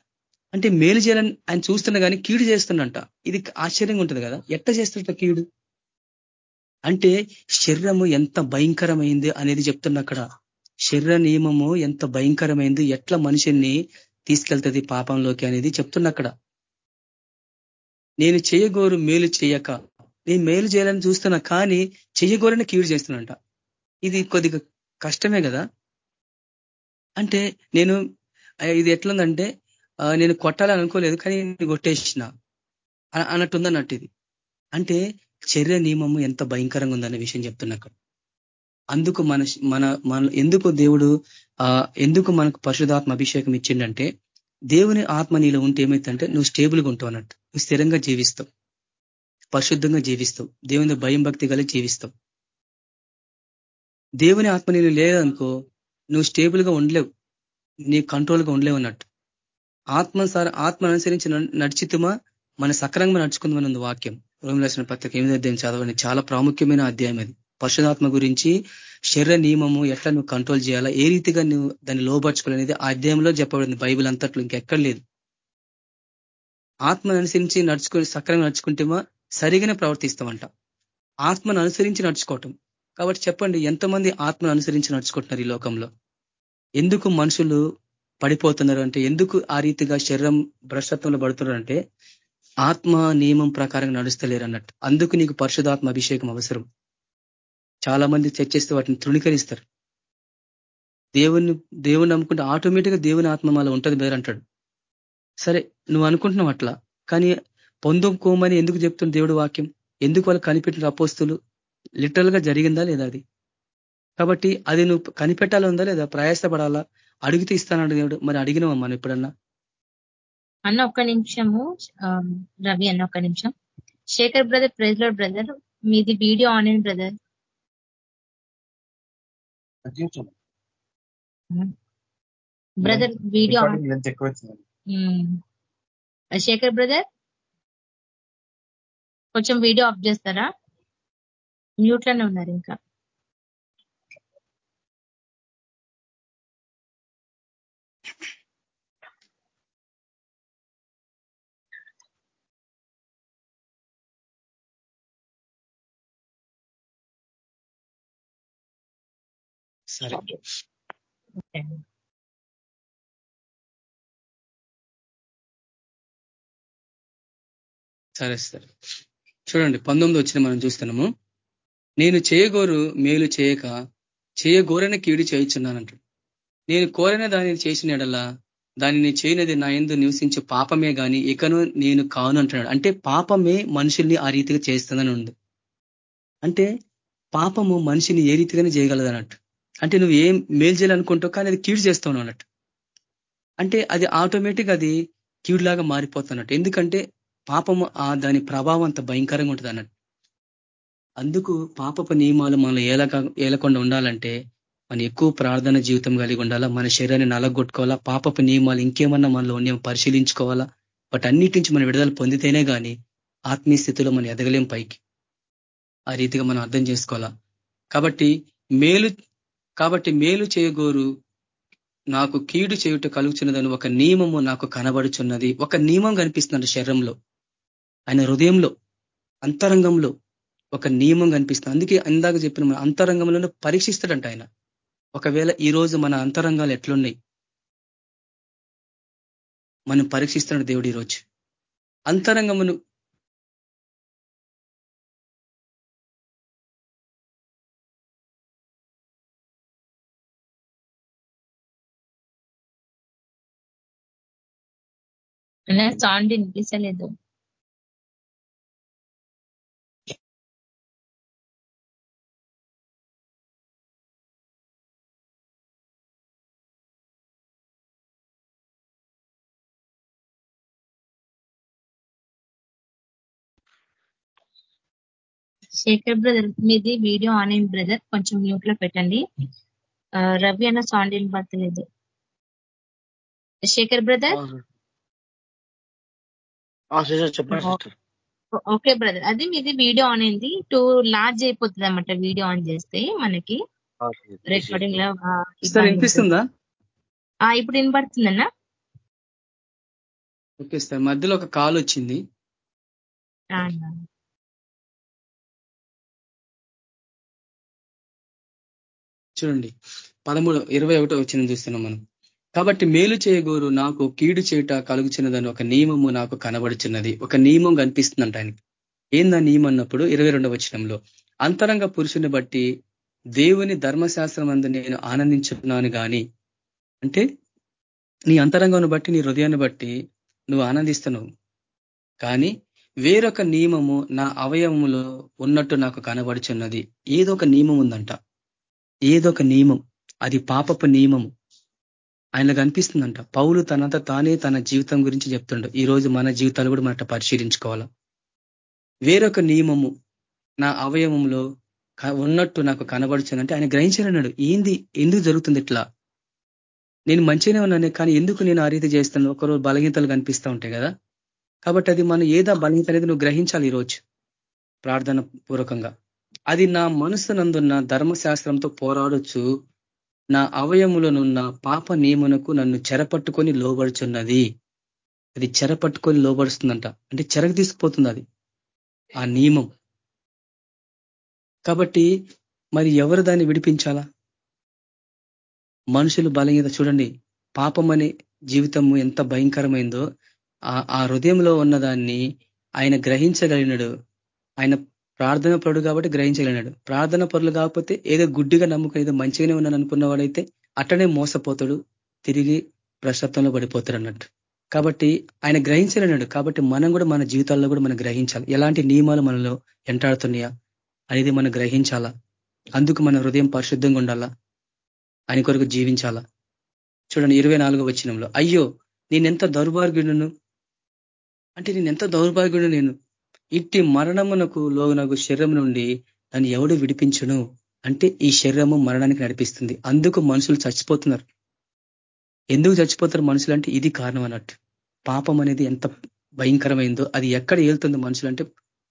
Speaker 3: అంటే మేలు చేయాలని ఆయన చూస్తున్నా కానీ కీడు చేస్తున్నంట ఇది ఆశ్చర్యంగా ఉంటుంది కదా? ఎట్ట చేస్తుంట కీడు? అంటే శరీరము ఎంత భయంకరమైంది అనేది చెప్తున్నా అక్కడ. శరీర నియమము ఎంత భయంకరమైంది ఎట్లా మనిషిని తీసుకెళ్తుంది పాపంలోకి అనేది చెప్తున్నా అక్కడ. నేను చేయగోరు మేలు చేయక నేను మేలు చేయాలని చూస్తున్నా కానీ చెయ్యగోరని కీడు చేస్తున్నంట. ఇది కొద్దిగా కష్టమే కదా? అంటే నేను ఇది ఎట్లుందంటే నేను కొట్టాలని అనుకోలేదు కానీ కొట్టేసిన. అన్నట్టుందన్నట్టు ఇది. అంటే చర్య నియమము ఎంత భయంకరంగా ఉందనే విషయం చెప్తున్నాక అక్కడ. అందుకు మన మన మన ఎందుకు దేవుడు ఎందుకు మనకు పరిశుధాత్మ అభిషేకం ఇచ్చిండంటే దేవుని ఆత్మ నీలో ఉంటే ఏమైతుందంటే నువ్వు స్టేబుల్గా ఉంటావు అన్నట్టు. నువ్వు స్థిరంగా జీవిస్తావు. పరిశుద్ధంగా జీవిస్తావు. దేవుని భయం భక్తి కలిగి జీవిస్తావు. దేవుని ఆత్మ నీళ్ళు లేదనుకో నువ్వు స్టేబుల్గా ఉండలేవు. నీ కంట్రోల్గా ఉండలేవు అన్నట్టు. ఆత్మ సార్ ఆత్మ అనుసరించి నడిచితుమా? మన సక్రంగా నడుచుకుందామని ఉంది వాక్యం. రోమిలసిన పత్రిక ఎనిమిది అధ్యాయం చదవండి. చాలా ప్రాముఖ్యమైన అధ్యాయం అది. పరిశుధాత్మ గురించి శరీర నియమము ఎట్లా నువ్వు కంట్రోల్ చేయాలా? ఏ రీతిగా నువ్వు దాన్ని లోపరచుకోవాలనేది ఆ అధ్యాయంలో చెప్పబడింది. బైబిల్ అంతట్లో ఇంకెక్కడ లేదు. ఆత్మను అనుసరించి నడుచుకొని సక్రమంగా నడుచుకుంటేమో సరిగానే ప్రవర్తిస్తామంట. ఆత్మను అనుసరించి నడుచుకోవటం. కాబట్టి చెప్పండి ఎంతమంది ఆత్మను అనుసరించి నడుచుకుంటున్నారు ఈ లోకంలో? ఎందుకు మనుషులు పడిపోతున్నారు అంటే ఎందుకు ఆ రీతిగా శరీరం భ్రష్టత్వంలో పడుతున్నారంటే ఆత్మ నియమం ప్రకారం నడుస్తలేరు అన్నట్టు. అందుకు నీకు పరిశుధాత్మ అభిషేకం అవసరం. చాలా మంది చర్చిస్తే వాటిని తృణీకరిస్తారు. దేవుని దేవుని నమ్ముకుంటే ఆటోమేటిక్గా దేవుని ఆత్మ మాలో ఉంటుంది బేర్ అంటాడు. సరే నువ్వు అనుకుంటున్నావు అట్లా. కానీ పొందుకోమని ఎందుకు చెప్తుంది దేవుడు వాక్యం? ఎందుకు వాళ్ళు కనిపెట్టిన అపోస్తులు? లిటరల్గా జరిగిందా లేదా అది? కాబట్టి అది నువ్వు కనిపెట్టాలి ఉందా లేదా? ప్రయాసపడాలా? అడిగితే ఇస్తానంటే దేవుడు. మరి అడిగినావా మనం ఎప్పుడన్నా?
Speaker 1: అన్న ఒక్క నిమిషము రవి అన్న ఒక్క నిమిషం. శేఖర్ బ్రదర్ ప్రైజ్లో బ్రదర్ మీది వీడియో ఆన్ అయింది brother. Brother video Shekhar brother కొంచెం వీడియో ఆఫ్ చేస్తారా? మ్యూట్లోనే ఉన్నారు ఇంకా.
Speaker 3: సరే. సరే సరే. చూడండి పంతొమ్మిది వచ్చిన మనం చూస్తున్నాము. నేను చేయగోరు మేలు చేయక చేయగోరైన కీడు చేయించున్నానంటాడు నేను కోరిన దానిని చేసిన ఎడలా దానిని చేయనది నా ఎందు నివసించే పాపమే గాని ఇకను నేను కాను అంటున్నాడు. అంటే పాపమే మనుషుల్ని ఆ రీతిగా చేస్తుందని ఉంది. అంటే పాపము మనిషిని ఏ రీతిగానే చేయగలదు అన్నట్టు అంటే నువ్వు ఏం మేలు చేయాలనుకుంటావు కానీ అది కీడు చేస్తావు అన్నట్టు. అంటే అది ఆటోమేటిక్ అది కీడులాగా మారిపోతున్నట్టు ఎందుకంటే పాపము ఆ దాని ప్రభావం అంత భయంకరంగా ఉంటుంది అన్నట్టు. అందుకు పాపపు నియమాలు మనం ఏలక ఏలకుండా ఉండాలంటే మనం ఎక్కువ ప్రార్థన జీవితం కలిగి ఉండాలా మన శరీరాన్ని నలగొట్టుకోవాలా పాపపు నియమాలు ఇంకేమన్నా మనలో ఉన్నాయో పరిశీలించుకోవాలా బట్ అన్నిటి నుంచి మనం విడుదల పొందితేనే కానీ ఆత్మీయ స్థితిలో మనం ఎదగలేం పైకి. ఆ రీతిగా మనం అర్థం చేసుకోవాలా. కాబట్టి మేలు కాబట్టి మేలు చేయగోరు నాకు కీడు చేయుట కలుగుచున్నదని ఒక నియమము నాకు కనబడుచున్నది. ఒక నియమం కనిపిస్తుంది శరీరంలో ఆయన హృదయంలో అంతరంగంలో ఒక నియమం కనిపిస్తుంది అందుకే అందాక చెప్పిన మన అంతరంగంలోనే పరీక్షిస్తాడంట ఆయన. ఒకవేళ ఈరోజు మన అంతరంగాలు ఎట్లున్నాయి? మనం పరీక్షిస్తున్నాడు దేవుడు ఈరోజు అంతరంగమును
Speaker 1: సౌండ్ వినిపించలేదు శేఖర్ బ్రదర్ మీది వీడియో ఆన్ అయింది బ్రదర్ కొంచెం మ్యూట్లో పెట్టండి రవి అన్న సౌండ్ వినపడతలేదు. శేఖర్ బ్రదర్?
Speaker 2: చెప్పండి
Speaker 1: ఓకే బ్రదర్. అది మీది వీడియో ఆన్ అయింది. టూ లార్జ్ అయిపోతుంది అనమాట వీడియో ఆన్ చేస్తే మనకి. రికార్డింగ్లో
Speaker 3: వినిపిస్తుందా?
Speaker 1: ఇప్పుడు వినపడుతుందన్నా
Speaker 3: ఓకే సార్ మధ్యలో ఒక కాల్ వచ్చింది. చూడండి. పదమూడు ఇరవై ఒకటో వచ్చిన చూస్తున్నాం మనం. కాబట్టి మేలు చేయగోరు నాకు కీడు చేయుట కలుగుచినదని ఒక నియమము నాకు కనబడుచున్నది. ఒక నియమం కనిపిస్తుందంట ఆయనకి ఏందా నియమం అన్నప్పుడు ఇరవై రెండవ వచనంలో అంతరంగ పురుషుని బట్టి దేవుని ధర్మశాస్త్రం అందు నేను ఆనందించున్నాను కానీ అంటే నీ అంతరంగాన్ని బట్టి నీ హృదయాన్ని బట్టి నువ్వు ఆనందిస్తున్నావు. కానీ వేరొక నియమము నా అవయవములో ఉన్నట్టు నాకు కనబడుచున్నది. ఏదో ఒక నియమం ఉందంట. ఏదో ఒక నియమం. అది పాపపు నియమము. ఆయనకు అనిపిస్తుందంట. పౌలు తనంత తానే తన జీవితం గురించి చెప్తుండడు ఈ రోజు మన జీవితాలు కూడా మన పరిశీలించుకోవాలా? వేరొక నియమము నా అవయవంలో ఉన్నట్టు నాకు కనబడుచునంటే ఆయన గ్రహించాలన్నాడు ఏంది? ఎందుకు జరుగుతుంది ఇట్లా? నేను మంచిగానే ఉన్నాను కానీ ఎందుకు నేను ఆ రీతి చేస్తాను ఒకరోజు బలహీనతలు కనిపిస్తూ ఉంటాయి కదా? కాబట్టి అది మనం ఏదా బలహీనత అనేది నువ్వు గ్రహించాలి ఈరోజు ప్రార్థన పూర్వకంగా. అది నా మనసునందున్న ధర్మశాస్త్రంతో పోరాడొచ్చు. నా అవయములనున్న పాప నియమునకు నన్ను చెరపట్టుకొని లోబడుచున్నది. అది చెరపట్టుకొని లోబడుస్తుందంట. అంటే చెరకు తీసుకుపోతుంది అది. ఆ నియమం. కాబట్టి మరి ఎవరు దాన్ని విడిపించాలా? మనుషులు బలహీనత చూడండి. పాపం అనే జీవితము ఎంత భయంకరమైందో ఆ హృదయంలో ఉన్నదాన్ని ఆయన గ్రహించగలిగినడు. ఆయన ప్రార్థన పరుడు కాబట్టి గ్రహించగలిగినాడు. ప్రార్థన పరులు కాకపోతే ఏదో గుడ్డిగా నమ్ముకుని ఏదో మంచిగానే ఉన్నాను అనుకున్నవాడైతే అట్టనే మోసపోతాడు తిరిగి ప్రశ్నత్వంలో పడిపోతాడు అన్నట్టు. కాబట్టి ఆయన గ్రహించలేనాడు. కాబట్టి మనం కూడా మన జీవితాల్లో కూడా మనం గ్రహించాలి. ఎలాంటి నియమాలు మనలో ఎంటాడుతున్నాయా అనేది మనం గ్రహించాలా? అందుకు మన హృదయం పరిశుద్ధంగా ఉండాలా? ఆయన కొరకు జీవించాలా? చూడండి ఇరవై నాలుగో వచ్చినంలో అయ్యో నేనెంత దౌర్భాగ్యుడును? అంటే నేను ఎంత దౌర్భాగ్యుడు నేను? ఇట్టి మరణమునకు లోనగు శరీరం నుండి దాన్ని ఎవడు విడిపించును? అంటే ఈ శరీరము మరణానికి నడిపిస్తుంది. అందుకు మనుషులు చచ్చిపోతున్నారు. ఎందుకు చచ్చిపోతారు మనుషులు అంటే ఇది కారణం అన్నట్టు. పాపం అనేది ఎంత భయంకరమైందో అది ఎక్కడ ఏళ్తుంది మనుషులు అంటే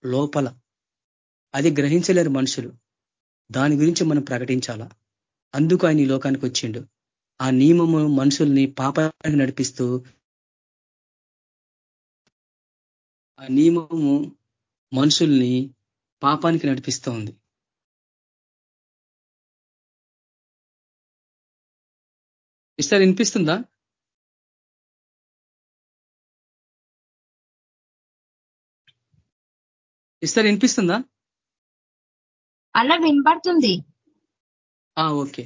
Speaker 3: లోపల. అది గ్రహించలేరు మనుషులు. దాని గురించి మనం ప్రకటించాలా? అందుకు ఆయన ఈ లోకానికి వచ్చిండు. ఆ నియమము మనుషుల్ని పాపానికి నడిపిస్తూ ఆ నియమము మనుషుల్ని పాపానికి నడిపిస్తూ ఉంది ఇస్తారు వినిపిస్తుందా? ఇస్తారు వినిపిస్తుందా?
Speaker 1: అలా వినపడుతుంది
Speaker 3: ఓకే.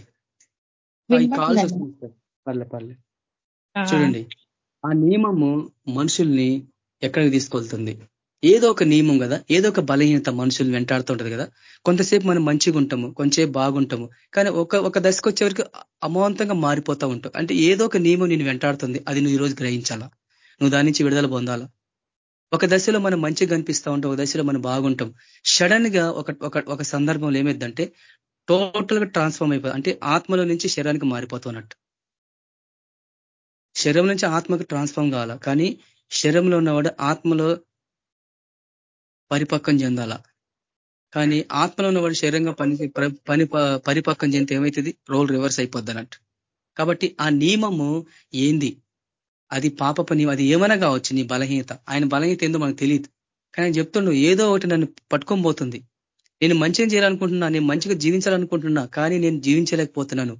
Speaker 3: పర్లే పర్లే. చూడండి ఆ నియమము మనుషుల్ని ఎక్కడికి తీసుకెళ్తుంది? ఏదో ఒక నియమం కదా ఏదో ఒక బలహీనత మనుషులు వెంటాడుతుంటది కదా. కొంతసేపు మనం మంచిగా ఉంటాము కొంచెంసేపు బాగుంటాము. కానీ ఒక ఒక దశకు వచ్చే వరకు అమాంతంగా మారిపోతూ ఉంటావు. అంటే ఏదో ఒక నియమం నేను వెంటాడుతుంది అది నువ్వు ఈరోజు గ్రహించాలా? నువ్వు దాని నుంచి విడుదల పొందాలా? ఒక దశలో మనం మంచిగా కనిపిస్తూ ఉంటాం ఒక దశలో మనం బాగుంటాం. సడన్గా ఒక ఒక సందర్భంలో ఏమైందంటే టోటల్గా ట్రాన్స్ఫార్మ్ అయిపోతుంది అంటే ఆత్మలో నుంచి శరీరానికి మారిపోతున్నట్టు శరీరం నుంచి ఆత్మకు ట్రాన్స్ఫార్మ్ కావాలా? కానీ శరీరంలో ఉన్నవాడు ఆత్మలో పరిపక్వం చెందాల. కానీ ఆత్మలో ఉన్నవాడు శరీరంగా పని పని పరిపక్వం చెందితే ఏమవుతుంది రోల్ రివర్స్ అయిపోద్ది అన్నట్టు కాబట్టి ఆ నియమము ఏంది? అది పాపపు నియమం అది ఏమైనా కావచ్చు నీ బలహీనత. ఆయన బలహీనత ఏందో మనకు తెలియదు కానీ చెప్తుండు ఏదో ఒకటి నన్ను పట్టుకొని పోతుంది. నేను మంచిగా చేయాలనుకుంటున్నా నేను మంచిగా జీవించాలనుకుంటున్నా కానీ నేను జీవించలేకపోతున్నాను.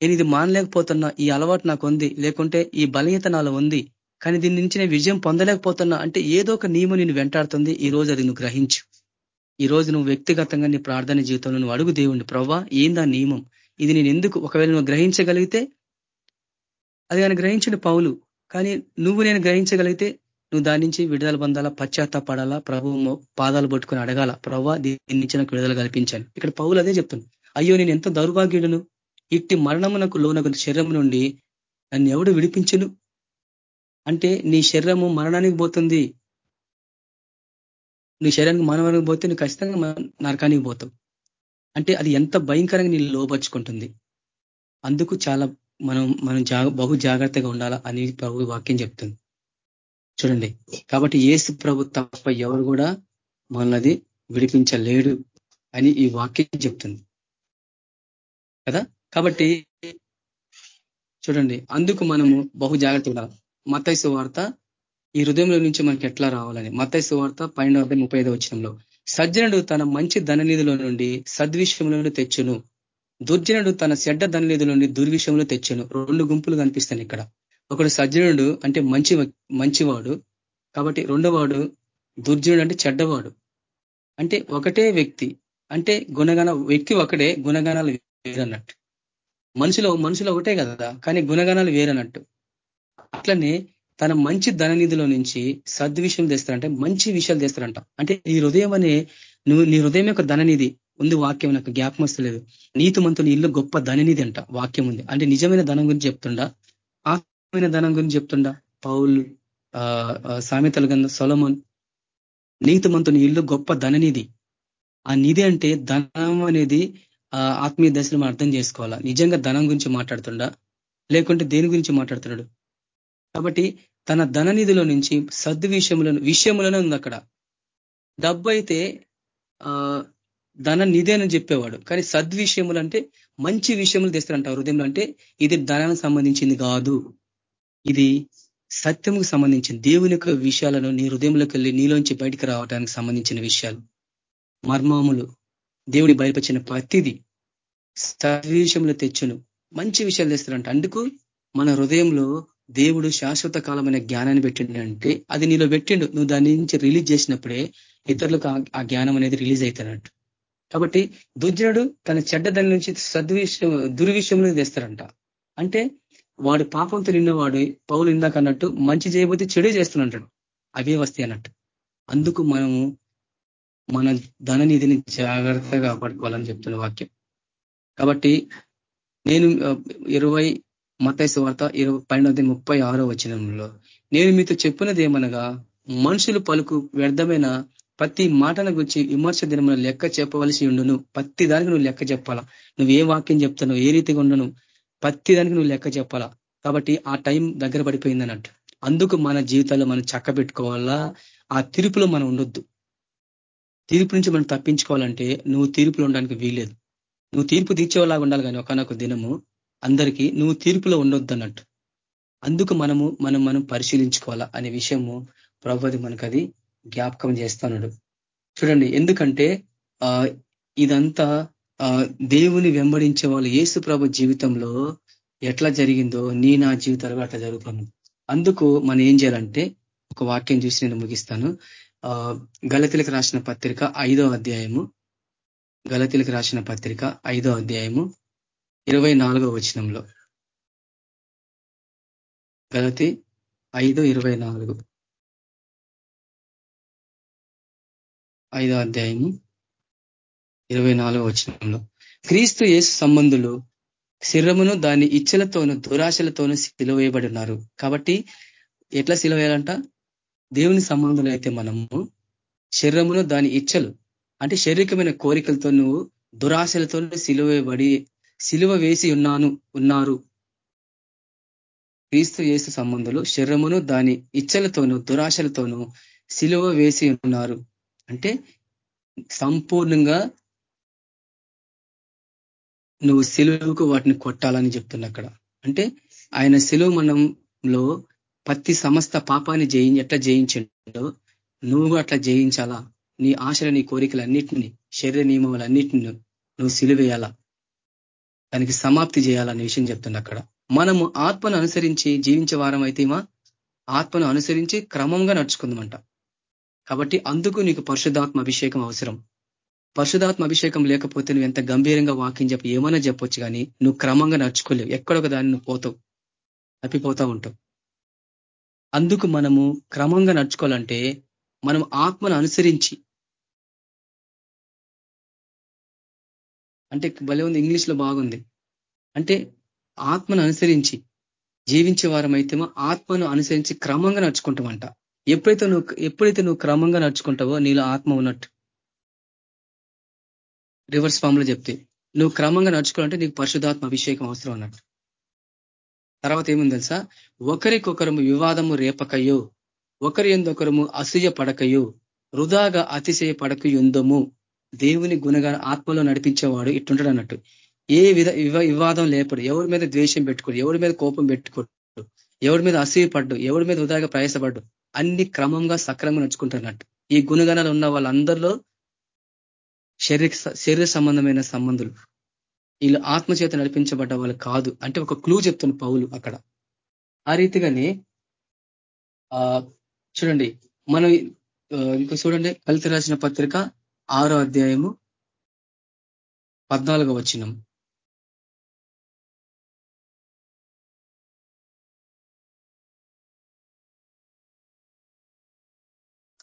Speaker 3: నేను ఇది మానలేకపోతున్నా ఈ అలవాటు నాకు ఉంది. లేకుంటే ఈ బలహీత నాలో ఉంది. కానీ దీని నుంచి నేను విజయం పొందలేకపోతున్నా. అంటే ఏదో ఒక నియమం నేను వెంటాడుతుంది. ఈ రోజు అది నువ్వు గ్రహించు. ఈ రోజు నువ్వు వ్యక్తిగతంగా నీ ప్రార్థన జీవితంలో నువ్వు అడుగు దేవుణ్ణి ప్రవ్వా ఏందా నియమం? ఇది నేను ఎందుకు ఒకవేళ నువ్వు గ్రహించగలిగితే అది ఆయన గ్రహించిన పౌలు. కానీ నువ్వు నేను గ్రహించగలిగితే నువ్వు దాని నుంచి విడుదల పొందాలా పశ్చాత్తాపడాలా ప్రభు పాదాలు పట్టుకుని అడగాల ప్రభావ దీని నుంచి నాకు విడుదల కల్పించాను ఇక్కడ పౌలు అదే చెప్తుంది అయ్యో నేను ఎంత దౌర్భాగ్యుడును? ఇట్టి మరణమునకు లోనకు శరీరం నుండి నన్ను ఎవడు విడిపించను? అంటే నీ శరీరము మరణానికి పోతుంది. నీ శరీరానికి మరణానికి పోతే నువ్వు ఖచ్చితంగా నరకానికి పోతావు. అంటే అది ఎంత భయంకరంగా నీ లోపరుచుకుంటుంది అందుకు చాలా మనం మనం బహు జాగ్రత్తగా ఉండాలా అని ప్రభు వాక్యం చెప్తుంది. చూడండి. కాబట్టి ఏసు ప్రభు తప్ప ఎవరు కూడా మనది విడిపించలేడు అని ఈ వాక్యం చెప్తుంది. కదా? కాబట్టి చూడండి. అందుకు మనము బహు జాగ్రత్త ఉండాలి. మతైసు వార్త ఈ హృదయంలో నుంచి మనకి ఎట్లా రావాలని? మతైసు వార్త పన్నెండు ముప్పై ఐదో వచ్చినంలో సజ్జనుడు తన మంచి ధననిధిలో నుండి సద్విషయంలో తెచ్చును. దుర్జనుడు తన చెడ్డ ధననిధుల నుండి దుర్విషయంలో తెచ్చును. రెండు గుంపులు కనిపిస్తాను ఇక్కడ. ఒకడు సజ్జనుడు అంటే మంచి మంచివాడు. కాబట్టి రెండోవాడు దుర్జనుడు అంటే చెడ్డవాడు. అంటే ఒకటే వ్యక్తి. అంటే గుణగణ వ్యక్తి ఒకటే గుణగణాలు వేరన్నట్టు. మనుషులు మనుషులు ఒకటే కదా. కానీ గుణగణాలు వేరన్నట్టు. అట్లనే తన మంచి ధననిధిలో నుంచి సద్విషయం తెస్తారంటే మంచి విషయాలు తెస్తారంట అంటే నీ హృదయం అనే నువ్వు నీ హృదయం యొక్క ధననిధి ఉంది వాక్యం నాకు జ్ఞాపకం వస్తలేదు. నీతిమంతుని ఇల్లు గొప్ప ధననిధి అంట వాక్యం ఉంది. అంటే నిజమైన ధనం గురించి చెప్తుండా? ఆత్మైన ధనం గురించి చెప్తుండా? పౌలు సామెతల గంధ సొలమన్ నీతిమంతుని ఇల్లు గొప్ప ధననిధి. ఆ నిధి అంటే ధనం అనేది ఆత్మీయ దశలో మనం అర్థం చేసుకోవాలా? నిజంగా ధనం గురించి మాట్లాడుతుండా? లేకుంటే దేని గురించి మాట్లాడుతున్నాడు? కాబట్టి తన ధననిధిలో నుంచి సద్విషయములను విషయములను ఉంది అక్కడ. డబ్బు అయితే ధన నిధి అని చెప్పేవాడు. కానీ సద్విషయములు అంటే మంచి విషయములు తెస్తారంట హృదయంలో అంటే ఇది ధనానికి సంబంధించింది కాదు. ఇది సత్యముకు సంబంధించిన దేవుని యొక్క విషయాలను నీ హృదయంలోకి వెళ్ళి నీలోంచి బయటికి రావడానికి సంబంధించిన విషయాలు. మర్మములు. దేవుడి బయలుపరిచిన ప్రతిది సద్విషయంలో తెచ్చును. మంచి విషయాలు తెస్తారంట. అందుకు మన హృదయంలో దేవుడు శాశ్వత కాలమైన జ్ఞానాన్ని పెట్టిండంటే అది నీలో పెట్టిండు. నువ్వు దాని నుంచి రిలీజ్ చేసినప్పుడే ఇతరులకు ఆ జ్ఞానం అనేది రిలీజ్ అవుతానంట కాబట్టి దుర్జనుడు తన చెడ్డ దాని నుంచి సద్విషయం దుర్విషయంలో తెస్తారంట అంటే వాడు పాపంతో నిన్నవాడు పౌలు ఇందాక అన్నట్టు మంచి చేయబోతే చెడు చేస్తున్నట్టు అవే వస్తాయి అన్నట్టు. అందుకు మనము మన ధననిధిని జాగ్రత్తగా పడుకోవాలని చెప్తున్న వాక్యం. కాబట్టి నేను ఇరవై మతైసు వార్త ఇరవై పన్నెండు ముప్పై ఆరో వచనంలో. నేను మీతో చెప్పినది ఏమనగా మనుషులు పలుకు వ్యర్థమైన ప్రతి మాటను గురించి విమర్శ దినమున లెక్క చెప్పవలసి ఉండును. ప్రతి దానికి నువ్వు లెక్క చెప్పాలా? నువ్వు ఏ వాక్యం చెప్తాను ఏ రీతిగా ఉండను? ప్రతి దానికి నువ్వు లెక్క చెప్పాలా? కాబట్టి ఆ టైం దగ్గర పడిపోయింది అన్నట్టు అందుకు మన జీవితాల్లో మనం చక్క పెట్టుకోవాలా ఆ తీర్పులో మనం ఉండొద్దు. తీర్పు నుంచి మనం తప్పించుకోవాలంటే నువ్వు తీర్పులో ఉండడానికి వీలేదు నువ్వు తీర్పు తీర్చేలాగా ఉండాలి కానీ ఒకనొక దినము అందరికీ నువ్వు తీర్పులో ఉండొద్దు అన్నట్టు అందుకు మనము మనం మనం పరిశీలించుకోవాలా అనే విషయము ప్రభుది మనకు అది జ్ఞాపకం చేస్తున్నాడు చూడండి ఎందుకంటే ఇదంతా దేవుని వెంబడించే వాళ్ళు ఏసు ప్రభు జీవితంలో ఎట్లా జరిగిందో నీ నా జీవితాలు అట్లా జరుగుతాను అందుకు మనం ఏం చేయాలంటే ఒక వాక్యం చూసి నేను ముగిస్తాను. గలతిలకు రాసిన పత్రిక ఐదో అధ్యాయము. గలతిలకు రాసిన పత్రిక ఐదో అధ్యాయము. ఇరవై నాలుగో వచనంలో. గలతి ఐదు ఇరవై నాలుగు. ఐదో అధ్యాయము ఇరవై నాలుగో వచనంలో. క్రీస్తు యేసు సంబంధులు శరీరమును దాని ఇచ్చలతోనూ దురాశలతోనూ సిలువేయబడి ఉన్నారు కాబట్టి ఎట్లా సిలువేయాలంట? దేవుని సంబంధులు అయితే మనము శరీరమును దాని ఇచ్చలు అంటే శారీరకమైన కోరికలతో నువ్వు దురాశలతో సిలువేయబడి సిలువ వేసి ఉన్నాను ఉన్నారు. క్రీస్తు యేసు సంబంధులు శరీరమును దాని ఇచ్చలతోనూ దురాశలతోనూ సిలువ వేసి ఉన్నారు. అంటే సంపూర్ణంగా నువ్వు సిలువుకు వాటిని కొట్టాలని చెప్తున్నా అక్కడ. అంటే ఆయన సిలువ మనంలో ప్రతి సమస్త పాపాన్ని జయించి ఎట్లా జయించిండో నువ్వు అట్లా జయించాలా? నీ ఆశల నీ కోరికలన్నిటిని శరీర నియమములన్నిటిని నువ్వు సిలువేయాలా? దానికి సమాప్తి చేయాలనే విషయం చెప్తున్నా అక్కడ. మనము ఆత్మను అనుసరించి జీవించే వారం అయితేమా ఆత్మను అనుసరించి క్రమంగా నడుచుకుందామంట. కాబట్టి అందుకు నీకు పరిశుధాత్మ అభిషేకం అవసరం. పరిశుధాత్మ అభిషేకం లేకపోతే నువ్వు ఎంత గంభీరంగా వాక్యం చెప్పి ఏమైనా చెప్పొచ్చు కానీ నువ్వు క్రమంగా నడుచుకోలేవు. ఎక్కడొక దాన్ని నువ్వు పోతావు. తప్పిపోతా ఉంటావు. అందుకు మనము క్రమంగా నడుచుకోవాలంటే మనం ఆత్మను అనుసరించి అంటే భలే ఉంది ఇంగ్లీష్లో బాగుంది. అంటే ఆత్మను అనుసరించి జీవించే వారం అయితేమో ఆత్మను అనుసరించి క్రమంగా నడుచుకుంటామంట. ఎప్పుడైతే నువ్వు ఎప్పుడైతే నువ్వు క్రమంగా నడుచుకుంటావో నీలో ఆత్మ ఉన్నట్టు. రివర్స్ ఫామ్లో చెప్తే నువ్వు క్రమంగా నడుచుకోవాలంటే నీకు పరిశుధాత్మ అభిషేకం అవసరం అన్నట్టు. తర్వాత ఏముంది తెలుసా? ఒకరికొకరము వివాదము రేపకయో ఒకరి ఎందొకరము అసూయ పడకయో వృధాగా అతిశయ పడక యుందము. దేవుని గుణగా ఆత్మలో నడిపించేవాడు ఇట్టుంటాడు అన్నట్టు ఏ విధ వివాదం లేపడు. ఎవరి మీద ద్వేషం పెట్టుకోడు. ఎవరి మీద కోపం పెట్టుకోడు. ఎవరి మీద అసూయపడ్డు. ఎవరి మీద ఉదాగా ప్రయాసపడ్డు. అన్ని క్రమంగా సక్రమంగా నడుచుకుంటున్నట్టు ఈ గుణగణాలు ఉన్న వాళ్ళందరిలో శరీర శరీర సంబంధమైన సంబంధులు. వీళ్ళు ఆత్మచేత నడిపించబడ్డ వాళ్ళు కాదు. అంటే ఒక క్లూ చెప్తున్న పౌలు అక్కడ. ఆ రీతిగానే ఆ చూడండి. మనం ఇంకా చూడండి. కలిత రాసిన పత్రిక ఆరో అధ్యాయము పద్నాలుగో వచ్చినం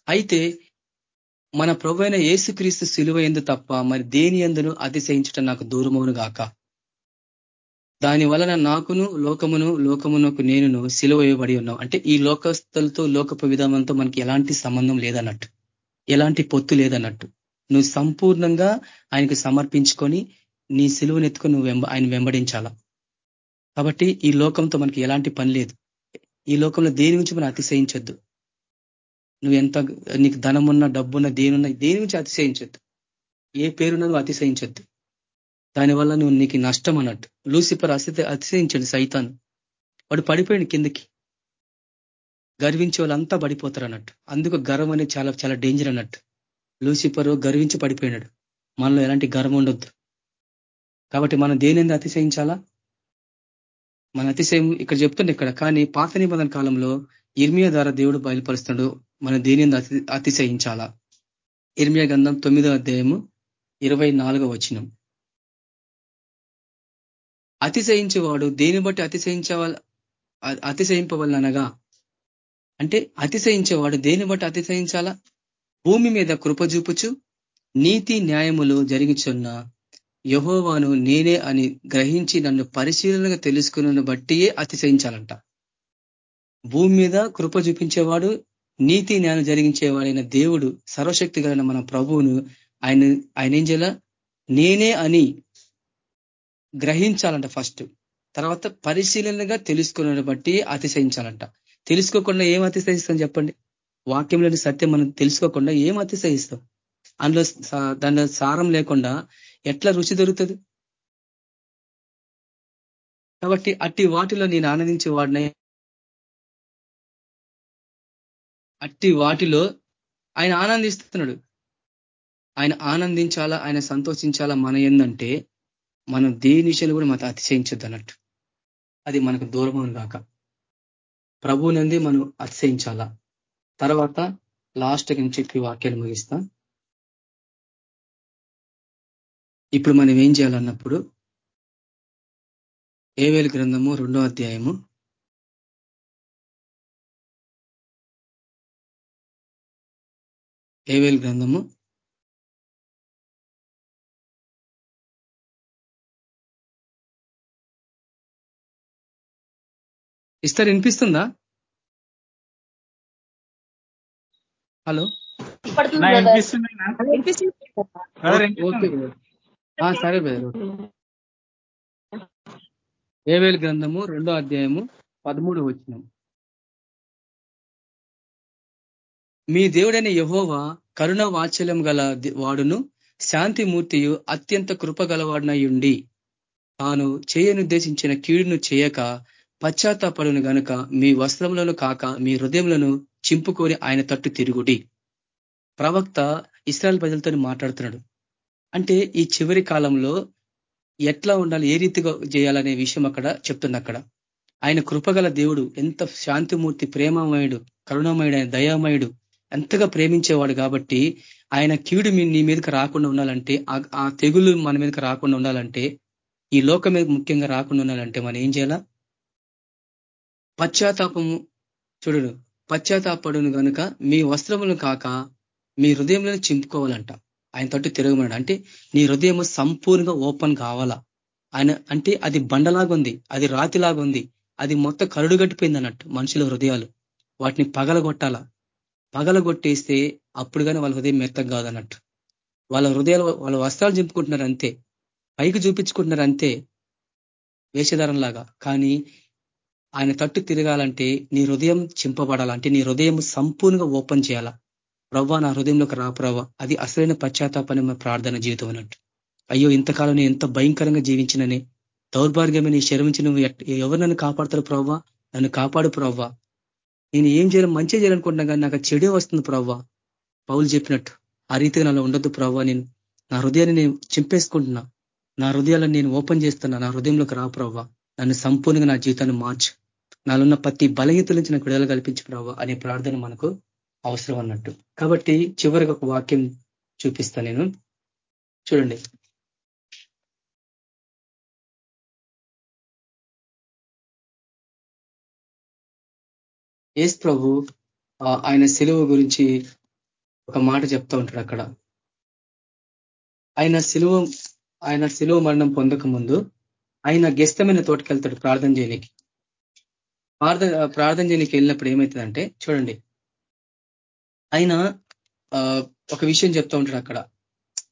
Speaker 3: అయితే మన ప్రభు అయిన ఏసుక్రీస్తు సిలువ ఎందు తప్ప మరి దేని ఎందును అతిశయించటం నాకు దూరమవును గాక. దాని వలన నాకును లోకమును లోకమునకు నేనును సిలువ ఇవ్వబడి ఉన్నాం అంటే ఈ లోకస్తులతో లోకపు విధానంతో మనకి ఎలాంటి సంబంధం లేదన్నట్టు. ఎలాంటి పొత్తు లేదన్నట్టు. నువ్వు సంపూర్ణంగా ఆయనకు సమర్పించుకొని నీ సిలువను ఎత్తుకొని నువ్వు ఆయన వెంబడించాలా? కాబట్టి ఈ లోకంతో మనకి ఎలాంటి పని లేదు. ఈ లోకంలో దేని నుంచి మనం అతిశయించొద్దు. నువ్వు ఎంత నీకు ధనమున్న డబ్బున్న దేనున్న దేని నుంచి అతిశయించొద్దు. ఏ పేరున్నా నువ్వు అతిశయించొద్దు. దానివల్ల నువ్వు నీకు నష్టం అన్నట్టు. లూసిఫర్ అతి అతిశయించండి సైతాన్. వాడు పడిపోయాడు కిందకి. గర్వించే వాళ్ళంతా పడిపోతారు అన్నట్టు. అందుకు గర్వం అనేది చాలా చాలా డేంజర్ అన్నట్టు. లూసిఫరు గర్వించి పడిపోయినాడు. మనలో ఎలాంటి గర్వం ఉండొద్దు. కాబట్టి మనం దేనింది అతిశయించాలా? మన అతిశయం ఇక్కడ చెప్తుండే ఇక్కడ కానీ పాత నిబంధన కాలంలో ఇర్మియా ద్వారా దేవుడు బయలుపరుస్తుడు మనం దేనింది అతి అతిశయించాలా? ఇర్మియా గంధం తొమ్మిదో అధ్యాయము ఇరవై నాలుగో వచనం. అతిశయించేవాడు దేని బట్టి అతిశయించవల అతిశయింపవలనగా అంటే అతిశయించేవాడు దేని బట్టి అతిశయించాలా? భూమి మీద కృపజూపుచు నీతి న్యాయములు జరిగిచున్న యహోవాను నేనే అని గ్రహించి నన్ను పరిశీలనగా తెలుసుకున్న బట్టియే అతిశయించాలంట. భూమి మీద కృప చూపించేవాడు నీతి న్యాయం జరిగించేవాడైన దేవుడు సర్వశక్తి కలిగిన మన ప్రభువును ఆయన ఆయన ఏం చేయాల నేనే అని గ్రహించాలంట ఫస్ట్. తర్వాత పరిశీలనగా తెలుసుకున్న బట్టి అతిశయించాలంట. తెలుసుకోకుండా ఏం అతిశయిస్తాం చెప్పండి? వాక్యంలోని సత్యం మనం తెలుసుకోకుండా ఏం అతిశయిస్తాం? అందులో దానిలో సారం లేకుండా ఎట్లా రుచి దొరుకుతుంది? కాబట్టి అట్టి వాటిలో నేను ఆనందించే వాడినే అట్టి వాటిలో ఆయన ఆనందిస్తున్నాడు. ఆయన ఆనందించాలా ఆయన సంతోషించాలా మన ఏందంటే మనం దేని విషయాలు కూడా మనం అతిశయించొద్దు అన్నట్టు. అది మనకు దూరం కాక. ప్రభువునంది మనం అతిశయించాలా? తర్వాత లాస్ట్ నుంచి ఈ వాక్యాలు ముగిస్తా. ఇప్పుడు మనం ఏం చేయాలన్నప్పుడు ఏవేలు గ్రంథము రెండో అధ్యాయము ఏవేలు గ్రంథము ఇస్తారు వినిపిస్తుందా? హలో? ఓకే సరే బ్రదర్ ఏవేలు గ్రంథము రెండో అధ్యాయము పదమూడు వచ్చినాం మీ దేవుడైన యహోవా కరుణ వాత్సల్యం గల వాడును శాంతిమూర్తియు అత్యంత కృప గలవాడినయుండి. తాను చేయనుద్దేశించిన కీడును చేయక పశ్చాత్తాపడును గనుక మీ వస్త్రములను కాక మీ హృదయములను చింపుకొని ఆయన తట్టు తిరుగుడి. ప్రవక్త ఇస్రాయల్ ప్రజలతో మాట్లాడుతున్నాడు. అంటే ఈ చివరి కాలంలో ఎట్లా ఉండాలి ఏ రీతిగా చేయాలనే విషయం అక్కడ చెప్తుంది అక్కడ. ఆయన కృపగల దేవుడు ఎంత శాంతిమూర్తి ప్రేమమయుడు కరుణమయుడు ఆయన దయామయుడు ఎంతగా ప్రేమించేవాడు కాబట్టి ఆయన కీడు నీ మీదకి రాకుండా ఉండాలంటే ఆ తెగులు మన మీదకి రాకుండా ఉండాలంటే ఈ లోకం మీద ముఖ్యంగా రాకుండా ఉండాలంటే మనం ఏం చేయాలా? పశ్చాత్తాపము చూడు పశ్చాత్తాపడును కనుక మీ వస్త్రములు కాక మీ హృదయంలో చింపుకోవాలంట. ఆయన తట్టు తిరగమన్నాడు. అంటే నీ హృదయం సంపూర్ణంగా ఓపెన్ కావాలా? ఆయన అంటే అది బండలాగుంది అది రాతిలాగుంది అది మొత్తం కరుడు గట్టిపోయింది అన్నట్టు మనుషుల హృదయాలు. వాటిని పగలగొట్టాల? పగలగొట్టేస్తే అప్పుడు కానీ వాళ్ళ హృదయం మెత్తగా కాదన్నట్టు. వాళ్ళ హృదయాలు వాళ్ళ వస్త్రాలు చింపుకుంటున్నారు అంతే పైకి చూపించుకుంటున్నారు అంతే వేషధారంలాగా. కానీ ఆయన తట్టు తిరగాలంటే నీ హృదయం చింపబడాలంటే నీ హృదయం సంపూర్ణంగా ఓపెన్ చేయాలా? ప్రవ్వా నా హృదయంలోకి రా ప్రవ్వ. అది అసలైన పశ్చాత్తాపని ప్రార్థన జీవితం అన్నట్టు. అయ్యో ఇంతకాలం నేను ఎంత భయంకరంగా జీవించిననే. దౌర్భాగ్యమైన నీ శరమించి నువ్వు ఎవరు నన్ను కాపాడతారు ప్రవ్వా? నన్ను కాపాడు ప్రవ్వ. నేను ఏం చేయాలి? మంచి చేయాలనుకుంటున్నా కానీ నాకు చెడే వస్తుంది ప్రవ్వా. పౌలు చెప్పినట్టు ఆ రీతిగా నాలో ఉండొద్దు ప్రవ్వా. నేను నా హృదయాన్ని నేను చింపేసుకుంటున్నా. నా హృదయాలను నేను ఓపెన్ చేస్తున్నా. నా హృదయంలోకి రాపురవ్వ నన్ను సంపూర్ణంగా నా జీవితాన్ని మార్చు. నాలున్న ప్రతి బలహీత నుంచి నాకు విడుదల కల్పించి అనే ప్రార్థన మనకు అవసరం అన్నట్టు. కాబట్టి చివరికి ఒక వాక్యం చూపిస్తా నేను. చూడండి. ఏస్ ప్రభు ఆయన సెలవు గురించి ఒక మాట చెప్తా ఉంటాడు అక్కడ. ఆయన సెలవు ఆయన సెలవు మరణం పొందక ముందు ఆయన గెస్తమైన తోటకెళ్తాడు ప్రార్థన చేయనికి. ప్రార్థన ప్రార్థన చేయనికి వెళ్ళినప్పుడు ఏమవుతుందంటే చూడండి. ఆయన ఒక విషయం చెప్తూ ఉంటాడు అక్కడ.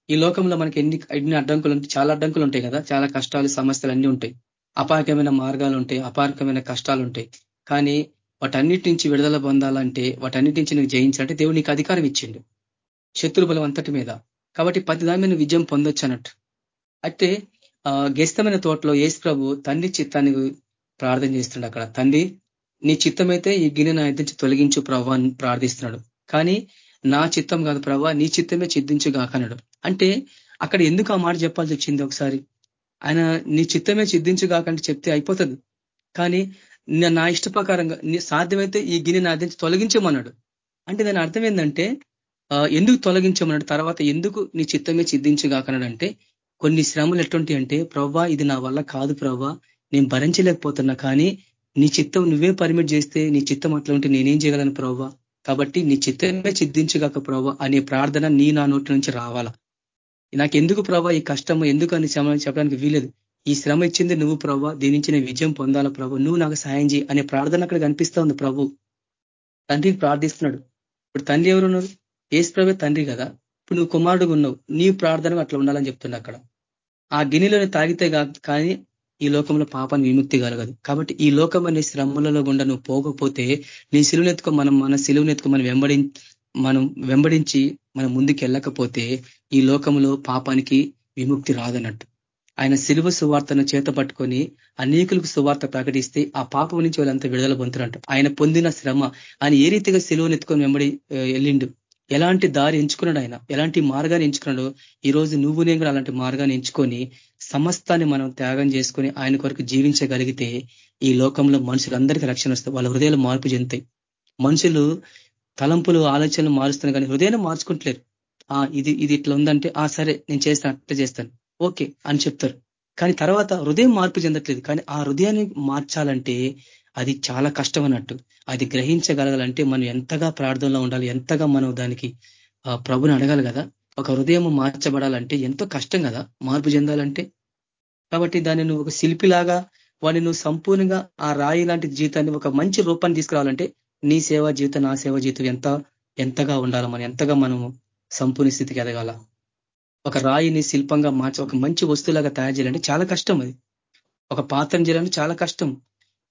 Speaker 3: ఈ లోకంలో మనకి ఎన్ని ఎన్ని అడ్డంకులు ఉంటాయి చాలా అడ్డంకులు ఉంటాయి కదా. చాలా కష్టాలు సమస్యలు అన్నీ ఉంటాయి. అపారకమైన మార్గాలు ఉంటాయి అపారకమైన కష్టాలు ఉంటాయి. కానీ వాటన్నిటి నుంచి విడుదల పొందాలంటే వాటన్నిటి నుంచి నువ్వు జయించాలంటే దేవుడు నీకు అధికారం ఇచ్చిండు. శత్రు బలం అంతటి మీద. కాబట్టి ప్రతి దాని మీద విజయం పొందొచ్చు అన్నట్టు. అయితే గెస్తమైన తోటలో ఏసు ప్రభు తండ్రి చిత్తాన్ని ప్రార్థన చేస్తున్నాడు అక్కడ. తండ్రి నీ చిత్తమైతే ఈ గిన్నె నా నుంచి తొలగించు ప్రభు ప్రార్థిస్తున్నాడు. కానీ నా చిత్తం కాదు ప్రభా నీ చిత్తమే చిద్దించు కాకన్నాడు అంటే అక్కడ ఎందుకు ఆ మాట చెప్పాల్సి వచ్చింది ఒకసారి? ఆయన నీ చిత్తమే చిద్దించు కాకంటే చెప్తే అయిపోతుంది. కానీ నా ఇష్ట ప్రకారంగా సాధ్యమైతే ఈ గిన్నె నా నుంచి తొలగించమన్నాడు. అంటే దాని అర్థం ఏంటంటే ఎందుకు తొలగించమన్నాడు? తర్వాత ఎందుకు నీ చిత్తమే చిద్దించు కాకన్నాడు అంటే కొన్ని శ్రమలు ఎటువంటి అంటే ప్రవ్వా ఇది నా వల్ల కాదు ప్రవ్వా నేను భరించలేకపోతున్నా కానీ నీ చిత్తం నువ్వే పర్మిట్ చేస్తే నీ చిత్తం అట్లా ఉంటే నేనేం చేయగలను ప్రవ్వా? కాబట్టి నీ చిత్తమే చిద్ధించగాక ప్రవ్వా అనే ప్రార్థన నీ నా నోటి నుంచి రావాలా? నాకెందుకు ప్రభావ ఈ కష్టము? ఎందుకు అని చెప్పడానికి వీలేదు. ఈ శ్రమ ఇచ్చింది నువ్వు ప్రవ్వా దీని నుంచి నేను విజయం పొందాల ప్రభు నువ్వు నాకు సాయం చేయి అనే ప్రార్థన అక్కడ కనిపిస్తా ఉంది ప్రభు తండ్రిని ప్రార్థిస్తున్నాడు. ఇప్పుడు తండ్రి ఎవరున్నారు? ఏసు ప్రభే తండ్రి కదా. ఇప్పుడు నువ్వు కుమారుడుగా ఉన్నావు. నీ ప్రార్థన అట్లా ఉండాలని చెప్తున్నా అక్కడ. ఆ గిన్నెలోనే తాగితే కానీ ఈ లోకంలో పాపాన్ని విముక్తి కలగదు. కాబట్టి ఈ లోకం అనే శ్రమలలో గుండా నువ్వు పోకపోతే నీ సిలువనెత్తుకో మనం మన సిలువనెత్తుకో మనం వెంబడి మనం వెంబడించి మనం ముందుకు వెళ్ళకపోతే ఈ లోకంలో పాపానికి విముక్తి రాదన్నట్టు. ఆయన సిలువ సువార్తను చేత పట్టుకొని అనేకులకు సువార్త ప్రకటిస్తే ఆ పాపం నుంచి వాళ్ళంతా విడుదల పొందుతున్నట్టు ఆయన పొందిన శ్రమ. ఆయన ఏ రీతిగా సిలువనెత్తుకొని వెంబడి వెళ్ళిండు? ఎలాంటి దారి ఎంచుకున్నాడు ఆయన? ఎలాంటి మార్గాన్ని ఎంచుకున్నాడో? ఈ రోజు నువ్వు నేను కూడా అలాంటి మార్గాన్ని ఎంచుకొని సమస్తాన్ని మనం త్యాగం చేసుకొని ఆయన కొరకు జీవించగలిగితే ఈ లోకంలో మనుషులందరికీ రక్షణ వస్తాయి వాళ్ళ హృదయాలు మార్పు చెందుతాయి. మనుషులు తలంపులు ఆలోచనలు మారుస్తున్నారు కానీ హృదయాన్ని మార్చుకుంటలేరు. ఆ ఇది ఇది ఇట్లా ఉందంటే ఆ సరే నేను చేస్తాను అట్లా చేస్తాను. ఓకే అని చెప్తారు. కానీ తర్వాత హృదయం మార్పు చెందట్లేదు. కానీ ఆ హృదయాన్ని మార్చాలంటే అది చాలా కష్టం అన్నట్టు అది గ్రహించగలగాలంటే మనం ఎంతగా ప్రార్థనలో ఉండాలి ఎంతగా మనం దానికి ప్రభుని అడగాలి కదా. ఒక హృదయం మార్చబడాలంటే ఎంతో కష్టం కదా మార్పు చెందాలంటే. కాబట్టి దాన్ని నువ్వు ఒక శిల్పిలాగా వాడిని నువ్వు సంపూర్ణంగా ఆ రాయి లాంటి జీవితాన్ని ఒక మంచి రూపాన్ని తీసుకురావాలంటే నీ సేవా జీవితం నా సేవా జీవితం ఎంత ఎంతగా ఉండాలి మనం ఎంతగా మనము సంపూర్ణ స్థితికి ఎదగాల. ఒక రాయిని శిల్పంగా మార్చి ఒక మంచి వస్తువులాగా తయారు చేయాలంటే చాలా కష్టం అది. ఒక పాత్రను చేయాలంటే చాలా కష్టం.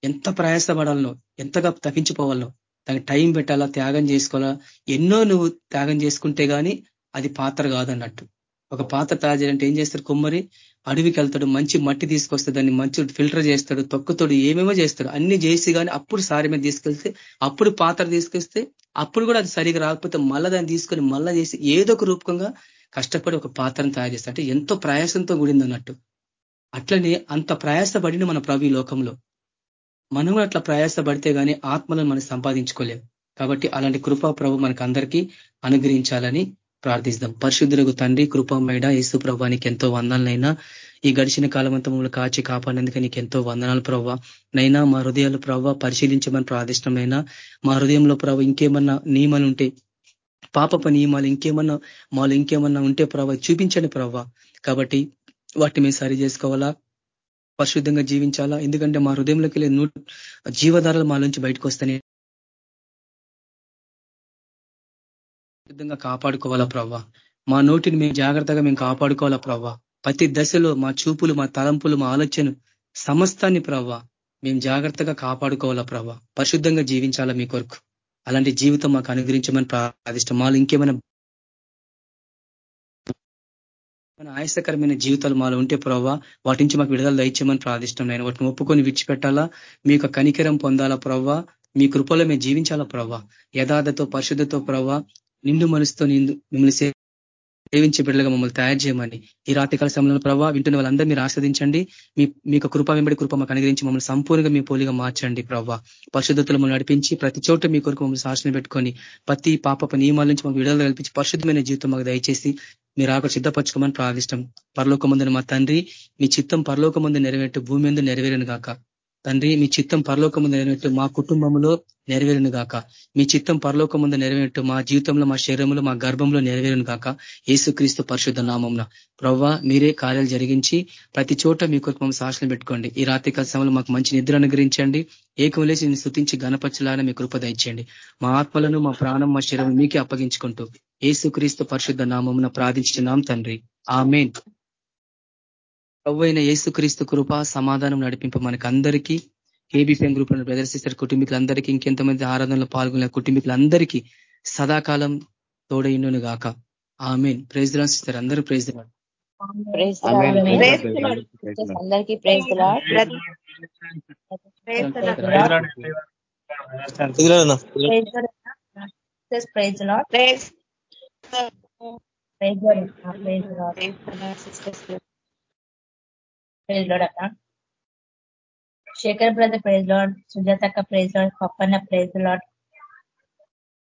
Speaker 3: ఎంత ప్రయాసపడాలనో ఎంతగా తగ్గించిపోవాలనో దానికి టైం పెట్టాలా త్యాగం చేసుకోవాలా ఎన్నో నువ్వు త్యాగం చేసుకుంటే కానీ అది పాత్ర కాదన్నట్టు. ఒక పాత్ర తయారు చేయాలంటే ఏం చేస్తారు కుమ్మరి? అడవికి వెళ్తాడు మంచి మట్టి తీసుకొస్తాడు దాన్ని మంచి ఫిల్టర్ చేస్తాడు తొక్కుతాడు ఏమేమో చేస్తాడు. అన్ని చేసి కానీ అప్పుడు సారి మీద తీసుకెళ్తే అప్పుడు పాత్ర తీసుకొస్తే అప్పుడు కూడా అది సరిగా రాకపోతే మళ్ళా దాన్ని తీసుకొని మళ్ళా చేసి ఏదో ఒక రూపకంగా కష్టపడి ఒక పాత్రను తయారు చేస్తా అంటే ఎంతో ప్రయాసంతో కూడింది అన్నట్టు అట్లనే అంత ప్రయాసపడిన మన ప్రభు లోకంలో. మనం అట్లా ప్రయాసపడితే కానీ ఆత్మలను మనం సంపాదించుకోలేం. కాబట్టి అలాంటి కృపా ప్రభు మనకు అందరికీ అనుగ్రహించాలని ప్రార్థిస్తాం. పరిశుద్ధులకు తండ్రి కృపమైడ యేసు ప్రభానికి ఎంతో వందనైనా ఈ గడిచిన కాలం అంతా మమ్మల్ని కాచి కాపాడినందుకు నీకు ఎంతో వందనాలు ప్రభావ నైనా మా హృదయాలు ప్రభావ పరిశీలించమని ప్రార్థిష్టమైనా మా హృదయంలో ప్రవ ఇంకేమన్నా నియమాలు ఉంటే పాపప నియమాలు ఇంకేమన్నా మాలు ఇంకేమన్నా ఉంటే ప్రవ చూపించండి ప్రభావ కాబట్టి వాటిని మేము సరి చేసుకోవాలా? పరిశుద్ధంగా జీవించాలా? ఎందుకంటే మా హృదయంలోకి వెళ్ళే జీవధారాలు మా నుంచి బయటకు వస్తేనే. పరిశుద్ధంగా కాపాడుకోవాలా ప్రవ్వా? మా నోటిని మేము జాగ్రత్తగా మేము కాపాడుకోవాలా ప్రవ్వా? ప్రతి దశలో మా చూపులు మా తలంపులు మా ఆలోచన సమస్తాన్ని ప్రవ్వా మేము జాగ్రత్తగా కాపాడుకోవాలా ప్రవ్వా? పరిశుద్ధంగా జీవించాలా మీ కొరకు? అలాంటి జీవితం మాకు అనుగ్రహించమని ప్రార్థిష్టం మాలో ఇంకేమైనా మన ఆయాసకరమైన జీవితాలు మాలో ఉంటే ప్రవ్వా వాటి నుంచి మాకు విడుదల దయచేయమని ప్రార్థిష్టం నేను. వాటిని ఒప్పుకొని విడిచిపెట్టాలా? మీ కనికరం పొందాలా ప్రవ్వా? మీ కృపలో మేము జీవించాలా ప్రవ్వా? యథార్థతో పరిశుద్ధతో ప్రవ్వా నిండు మనసుతో నిండు మిమ్మల్ని సేవించే బిడ్డలుగా మమ్మల్ని తయారు చేయమని. ఈ రాత్రికాల సమయంలో ప్రభావ వింటున్న వాళ్ళందరూ మీరు ఆస్వాదించండి. మీ మీకు కృప వెంబడి కృప మాకు అనుగ్రహించి మమ్మల్ని సంపూర్ణంగా మీ పోలిగా మార్చండి ప్రభావ పరిశుద్ధతలు మమ్మల్ని నడిపించి ప్రతి చోట మీ కొరకు మమ్మల్ని శాసన పెట్టుకొని ప్రతి పాప నియమాల నుంచి మాకు విడుదల కల్పించి పరిశుద్ధమైన జీవితం మాకు దయచేసి మీరు ఆకు సిద్ధపరచుకోమని ప్రార్థిష్టం. పరలోక ముందు మా తండ్రి మీ చిత్తం పరలోక ముందు నెరవేట్టు భూమి మీద నెరవేరను కాక తండ్రి మీ చిత్తం పరలోక ముందు నెరవేట్టు మా కుటుంబంలో నెరవేరును గాక. మీ చిత్తం పరలోక ముందు నెరవేట్టు మా జీవితంలో మా శరీరంలో మా గర్భంలో నెరవేరును గాక. ఏసుక్రీస్తు పరిశుద్ధ నామంన. ప్రవ్వా మీరే కార్యాలు జరిగించి ప్రతి చోట మీ కొరకు మమ్మల్ని సాక్షులు పెట్టుకోండి. ఈ రాత్రి సమయంలో మాకు మంచి నిద్ర అనుగ్రహించండి. ఏకమలేసి స్థుతించి గణపరచులాగా మీ కృప దయచేయండి. మా ఆత్మలను మా ప్రాణం మా శరీరం మీకే అప్పగించుకుంటూ ఏసుక్రీస్తు పరిశుద్ధ నామమున ప్రార్థించున్నాం తండ్రి. ఆమెన్. ప్రభు అయిన యేసుక్రీస్తు కృప సమాధానం నడిపింప మనకు అందరికీ కేబీపీఎం గ్రూప్లో బ్రదర్ సిస్టర్ కుటుంబీకులందరికీ ఇంకెంతమంది ఆరాధనలో పాల్గొనే కుటుంబీకులందరికీ సదాకాలం తోడైండును గాక ఆమెన్ ప్రైజ్ లా సిస్టర్ అందరూ ప్రైజ్
Speaker 4: అందరికీ ప్రైజ్ ప్రైజ్ ప్రైజ్ లోడ్ అక్క. శేఖర్ బ్రదర్ ప్రైజ్ లాడ్ సుజాతక్క ప్రైజ్ లాడ్ పప్పన్న ప్రైజ్ లాడ్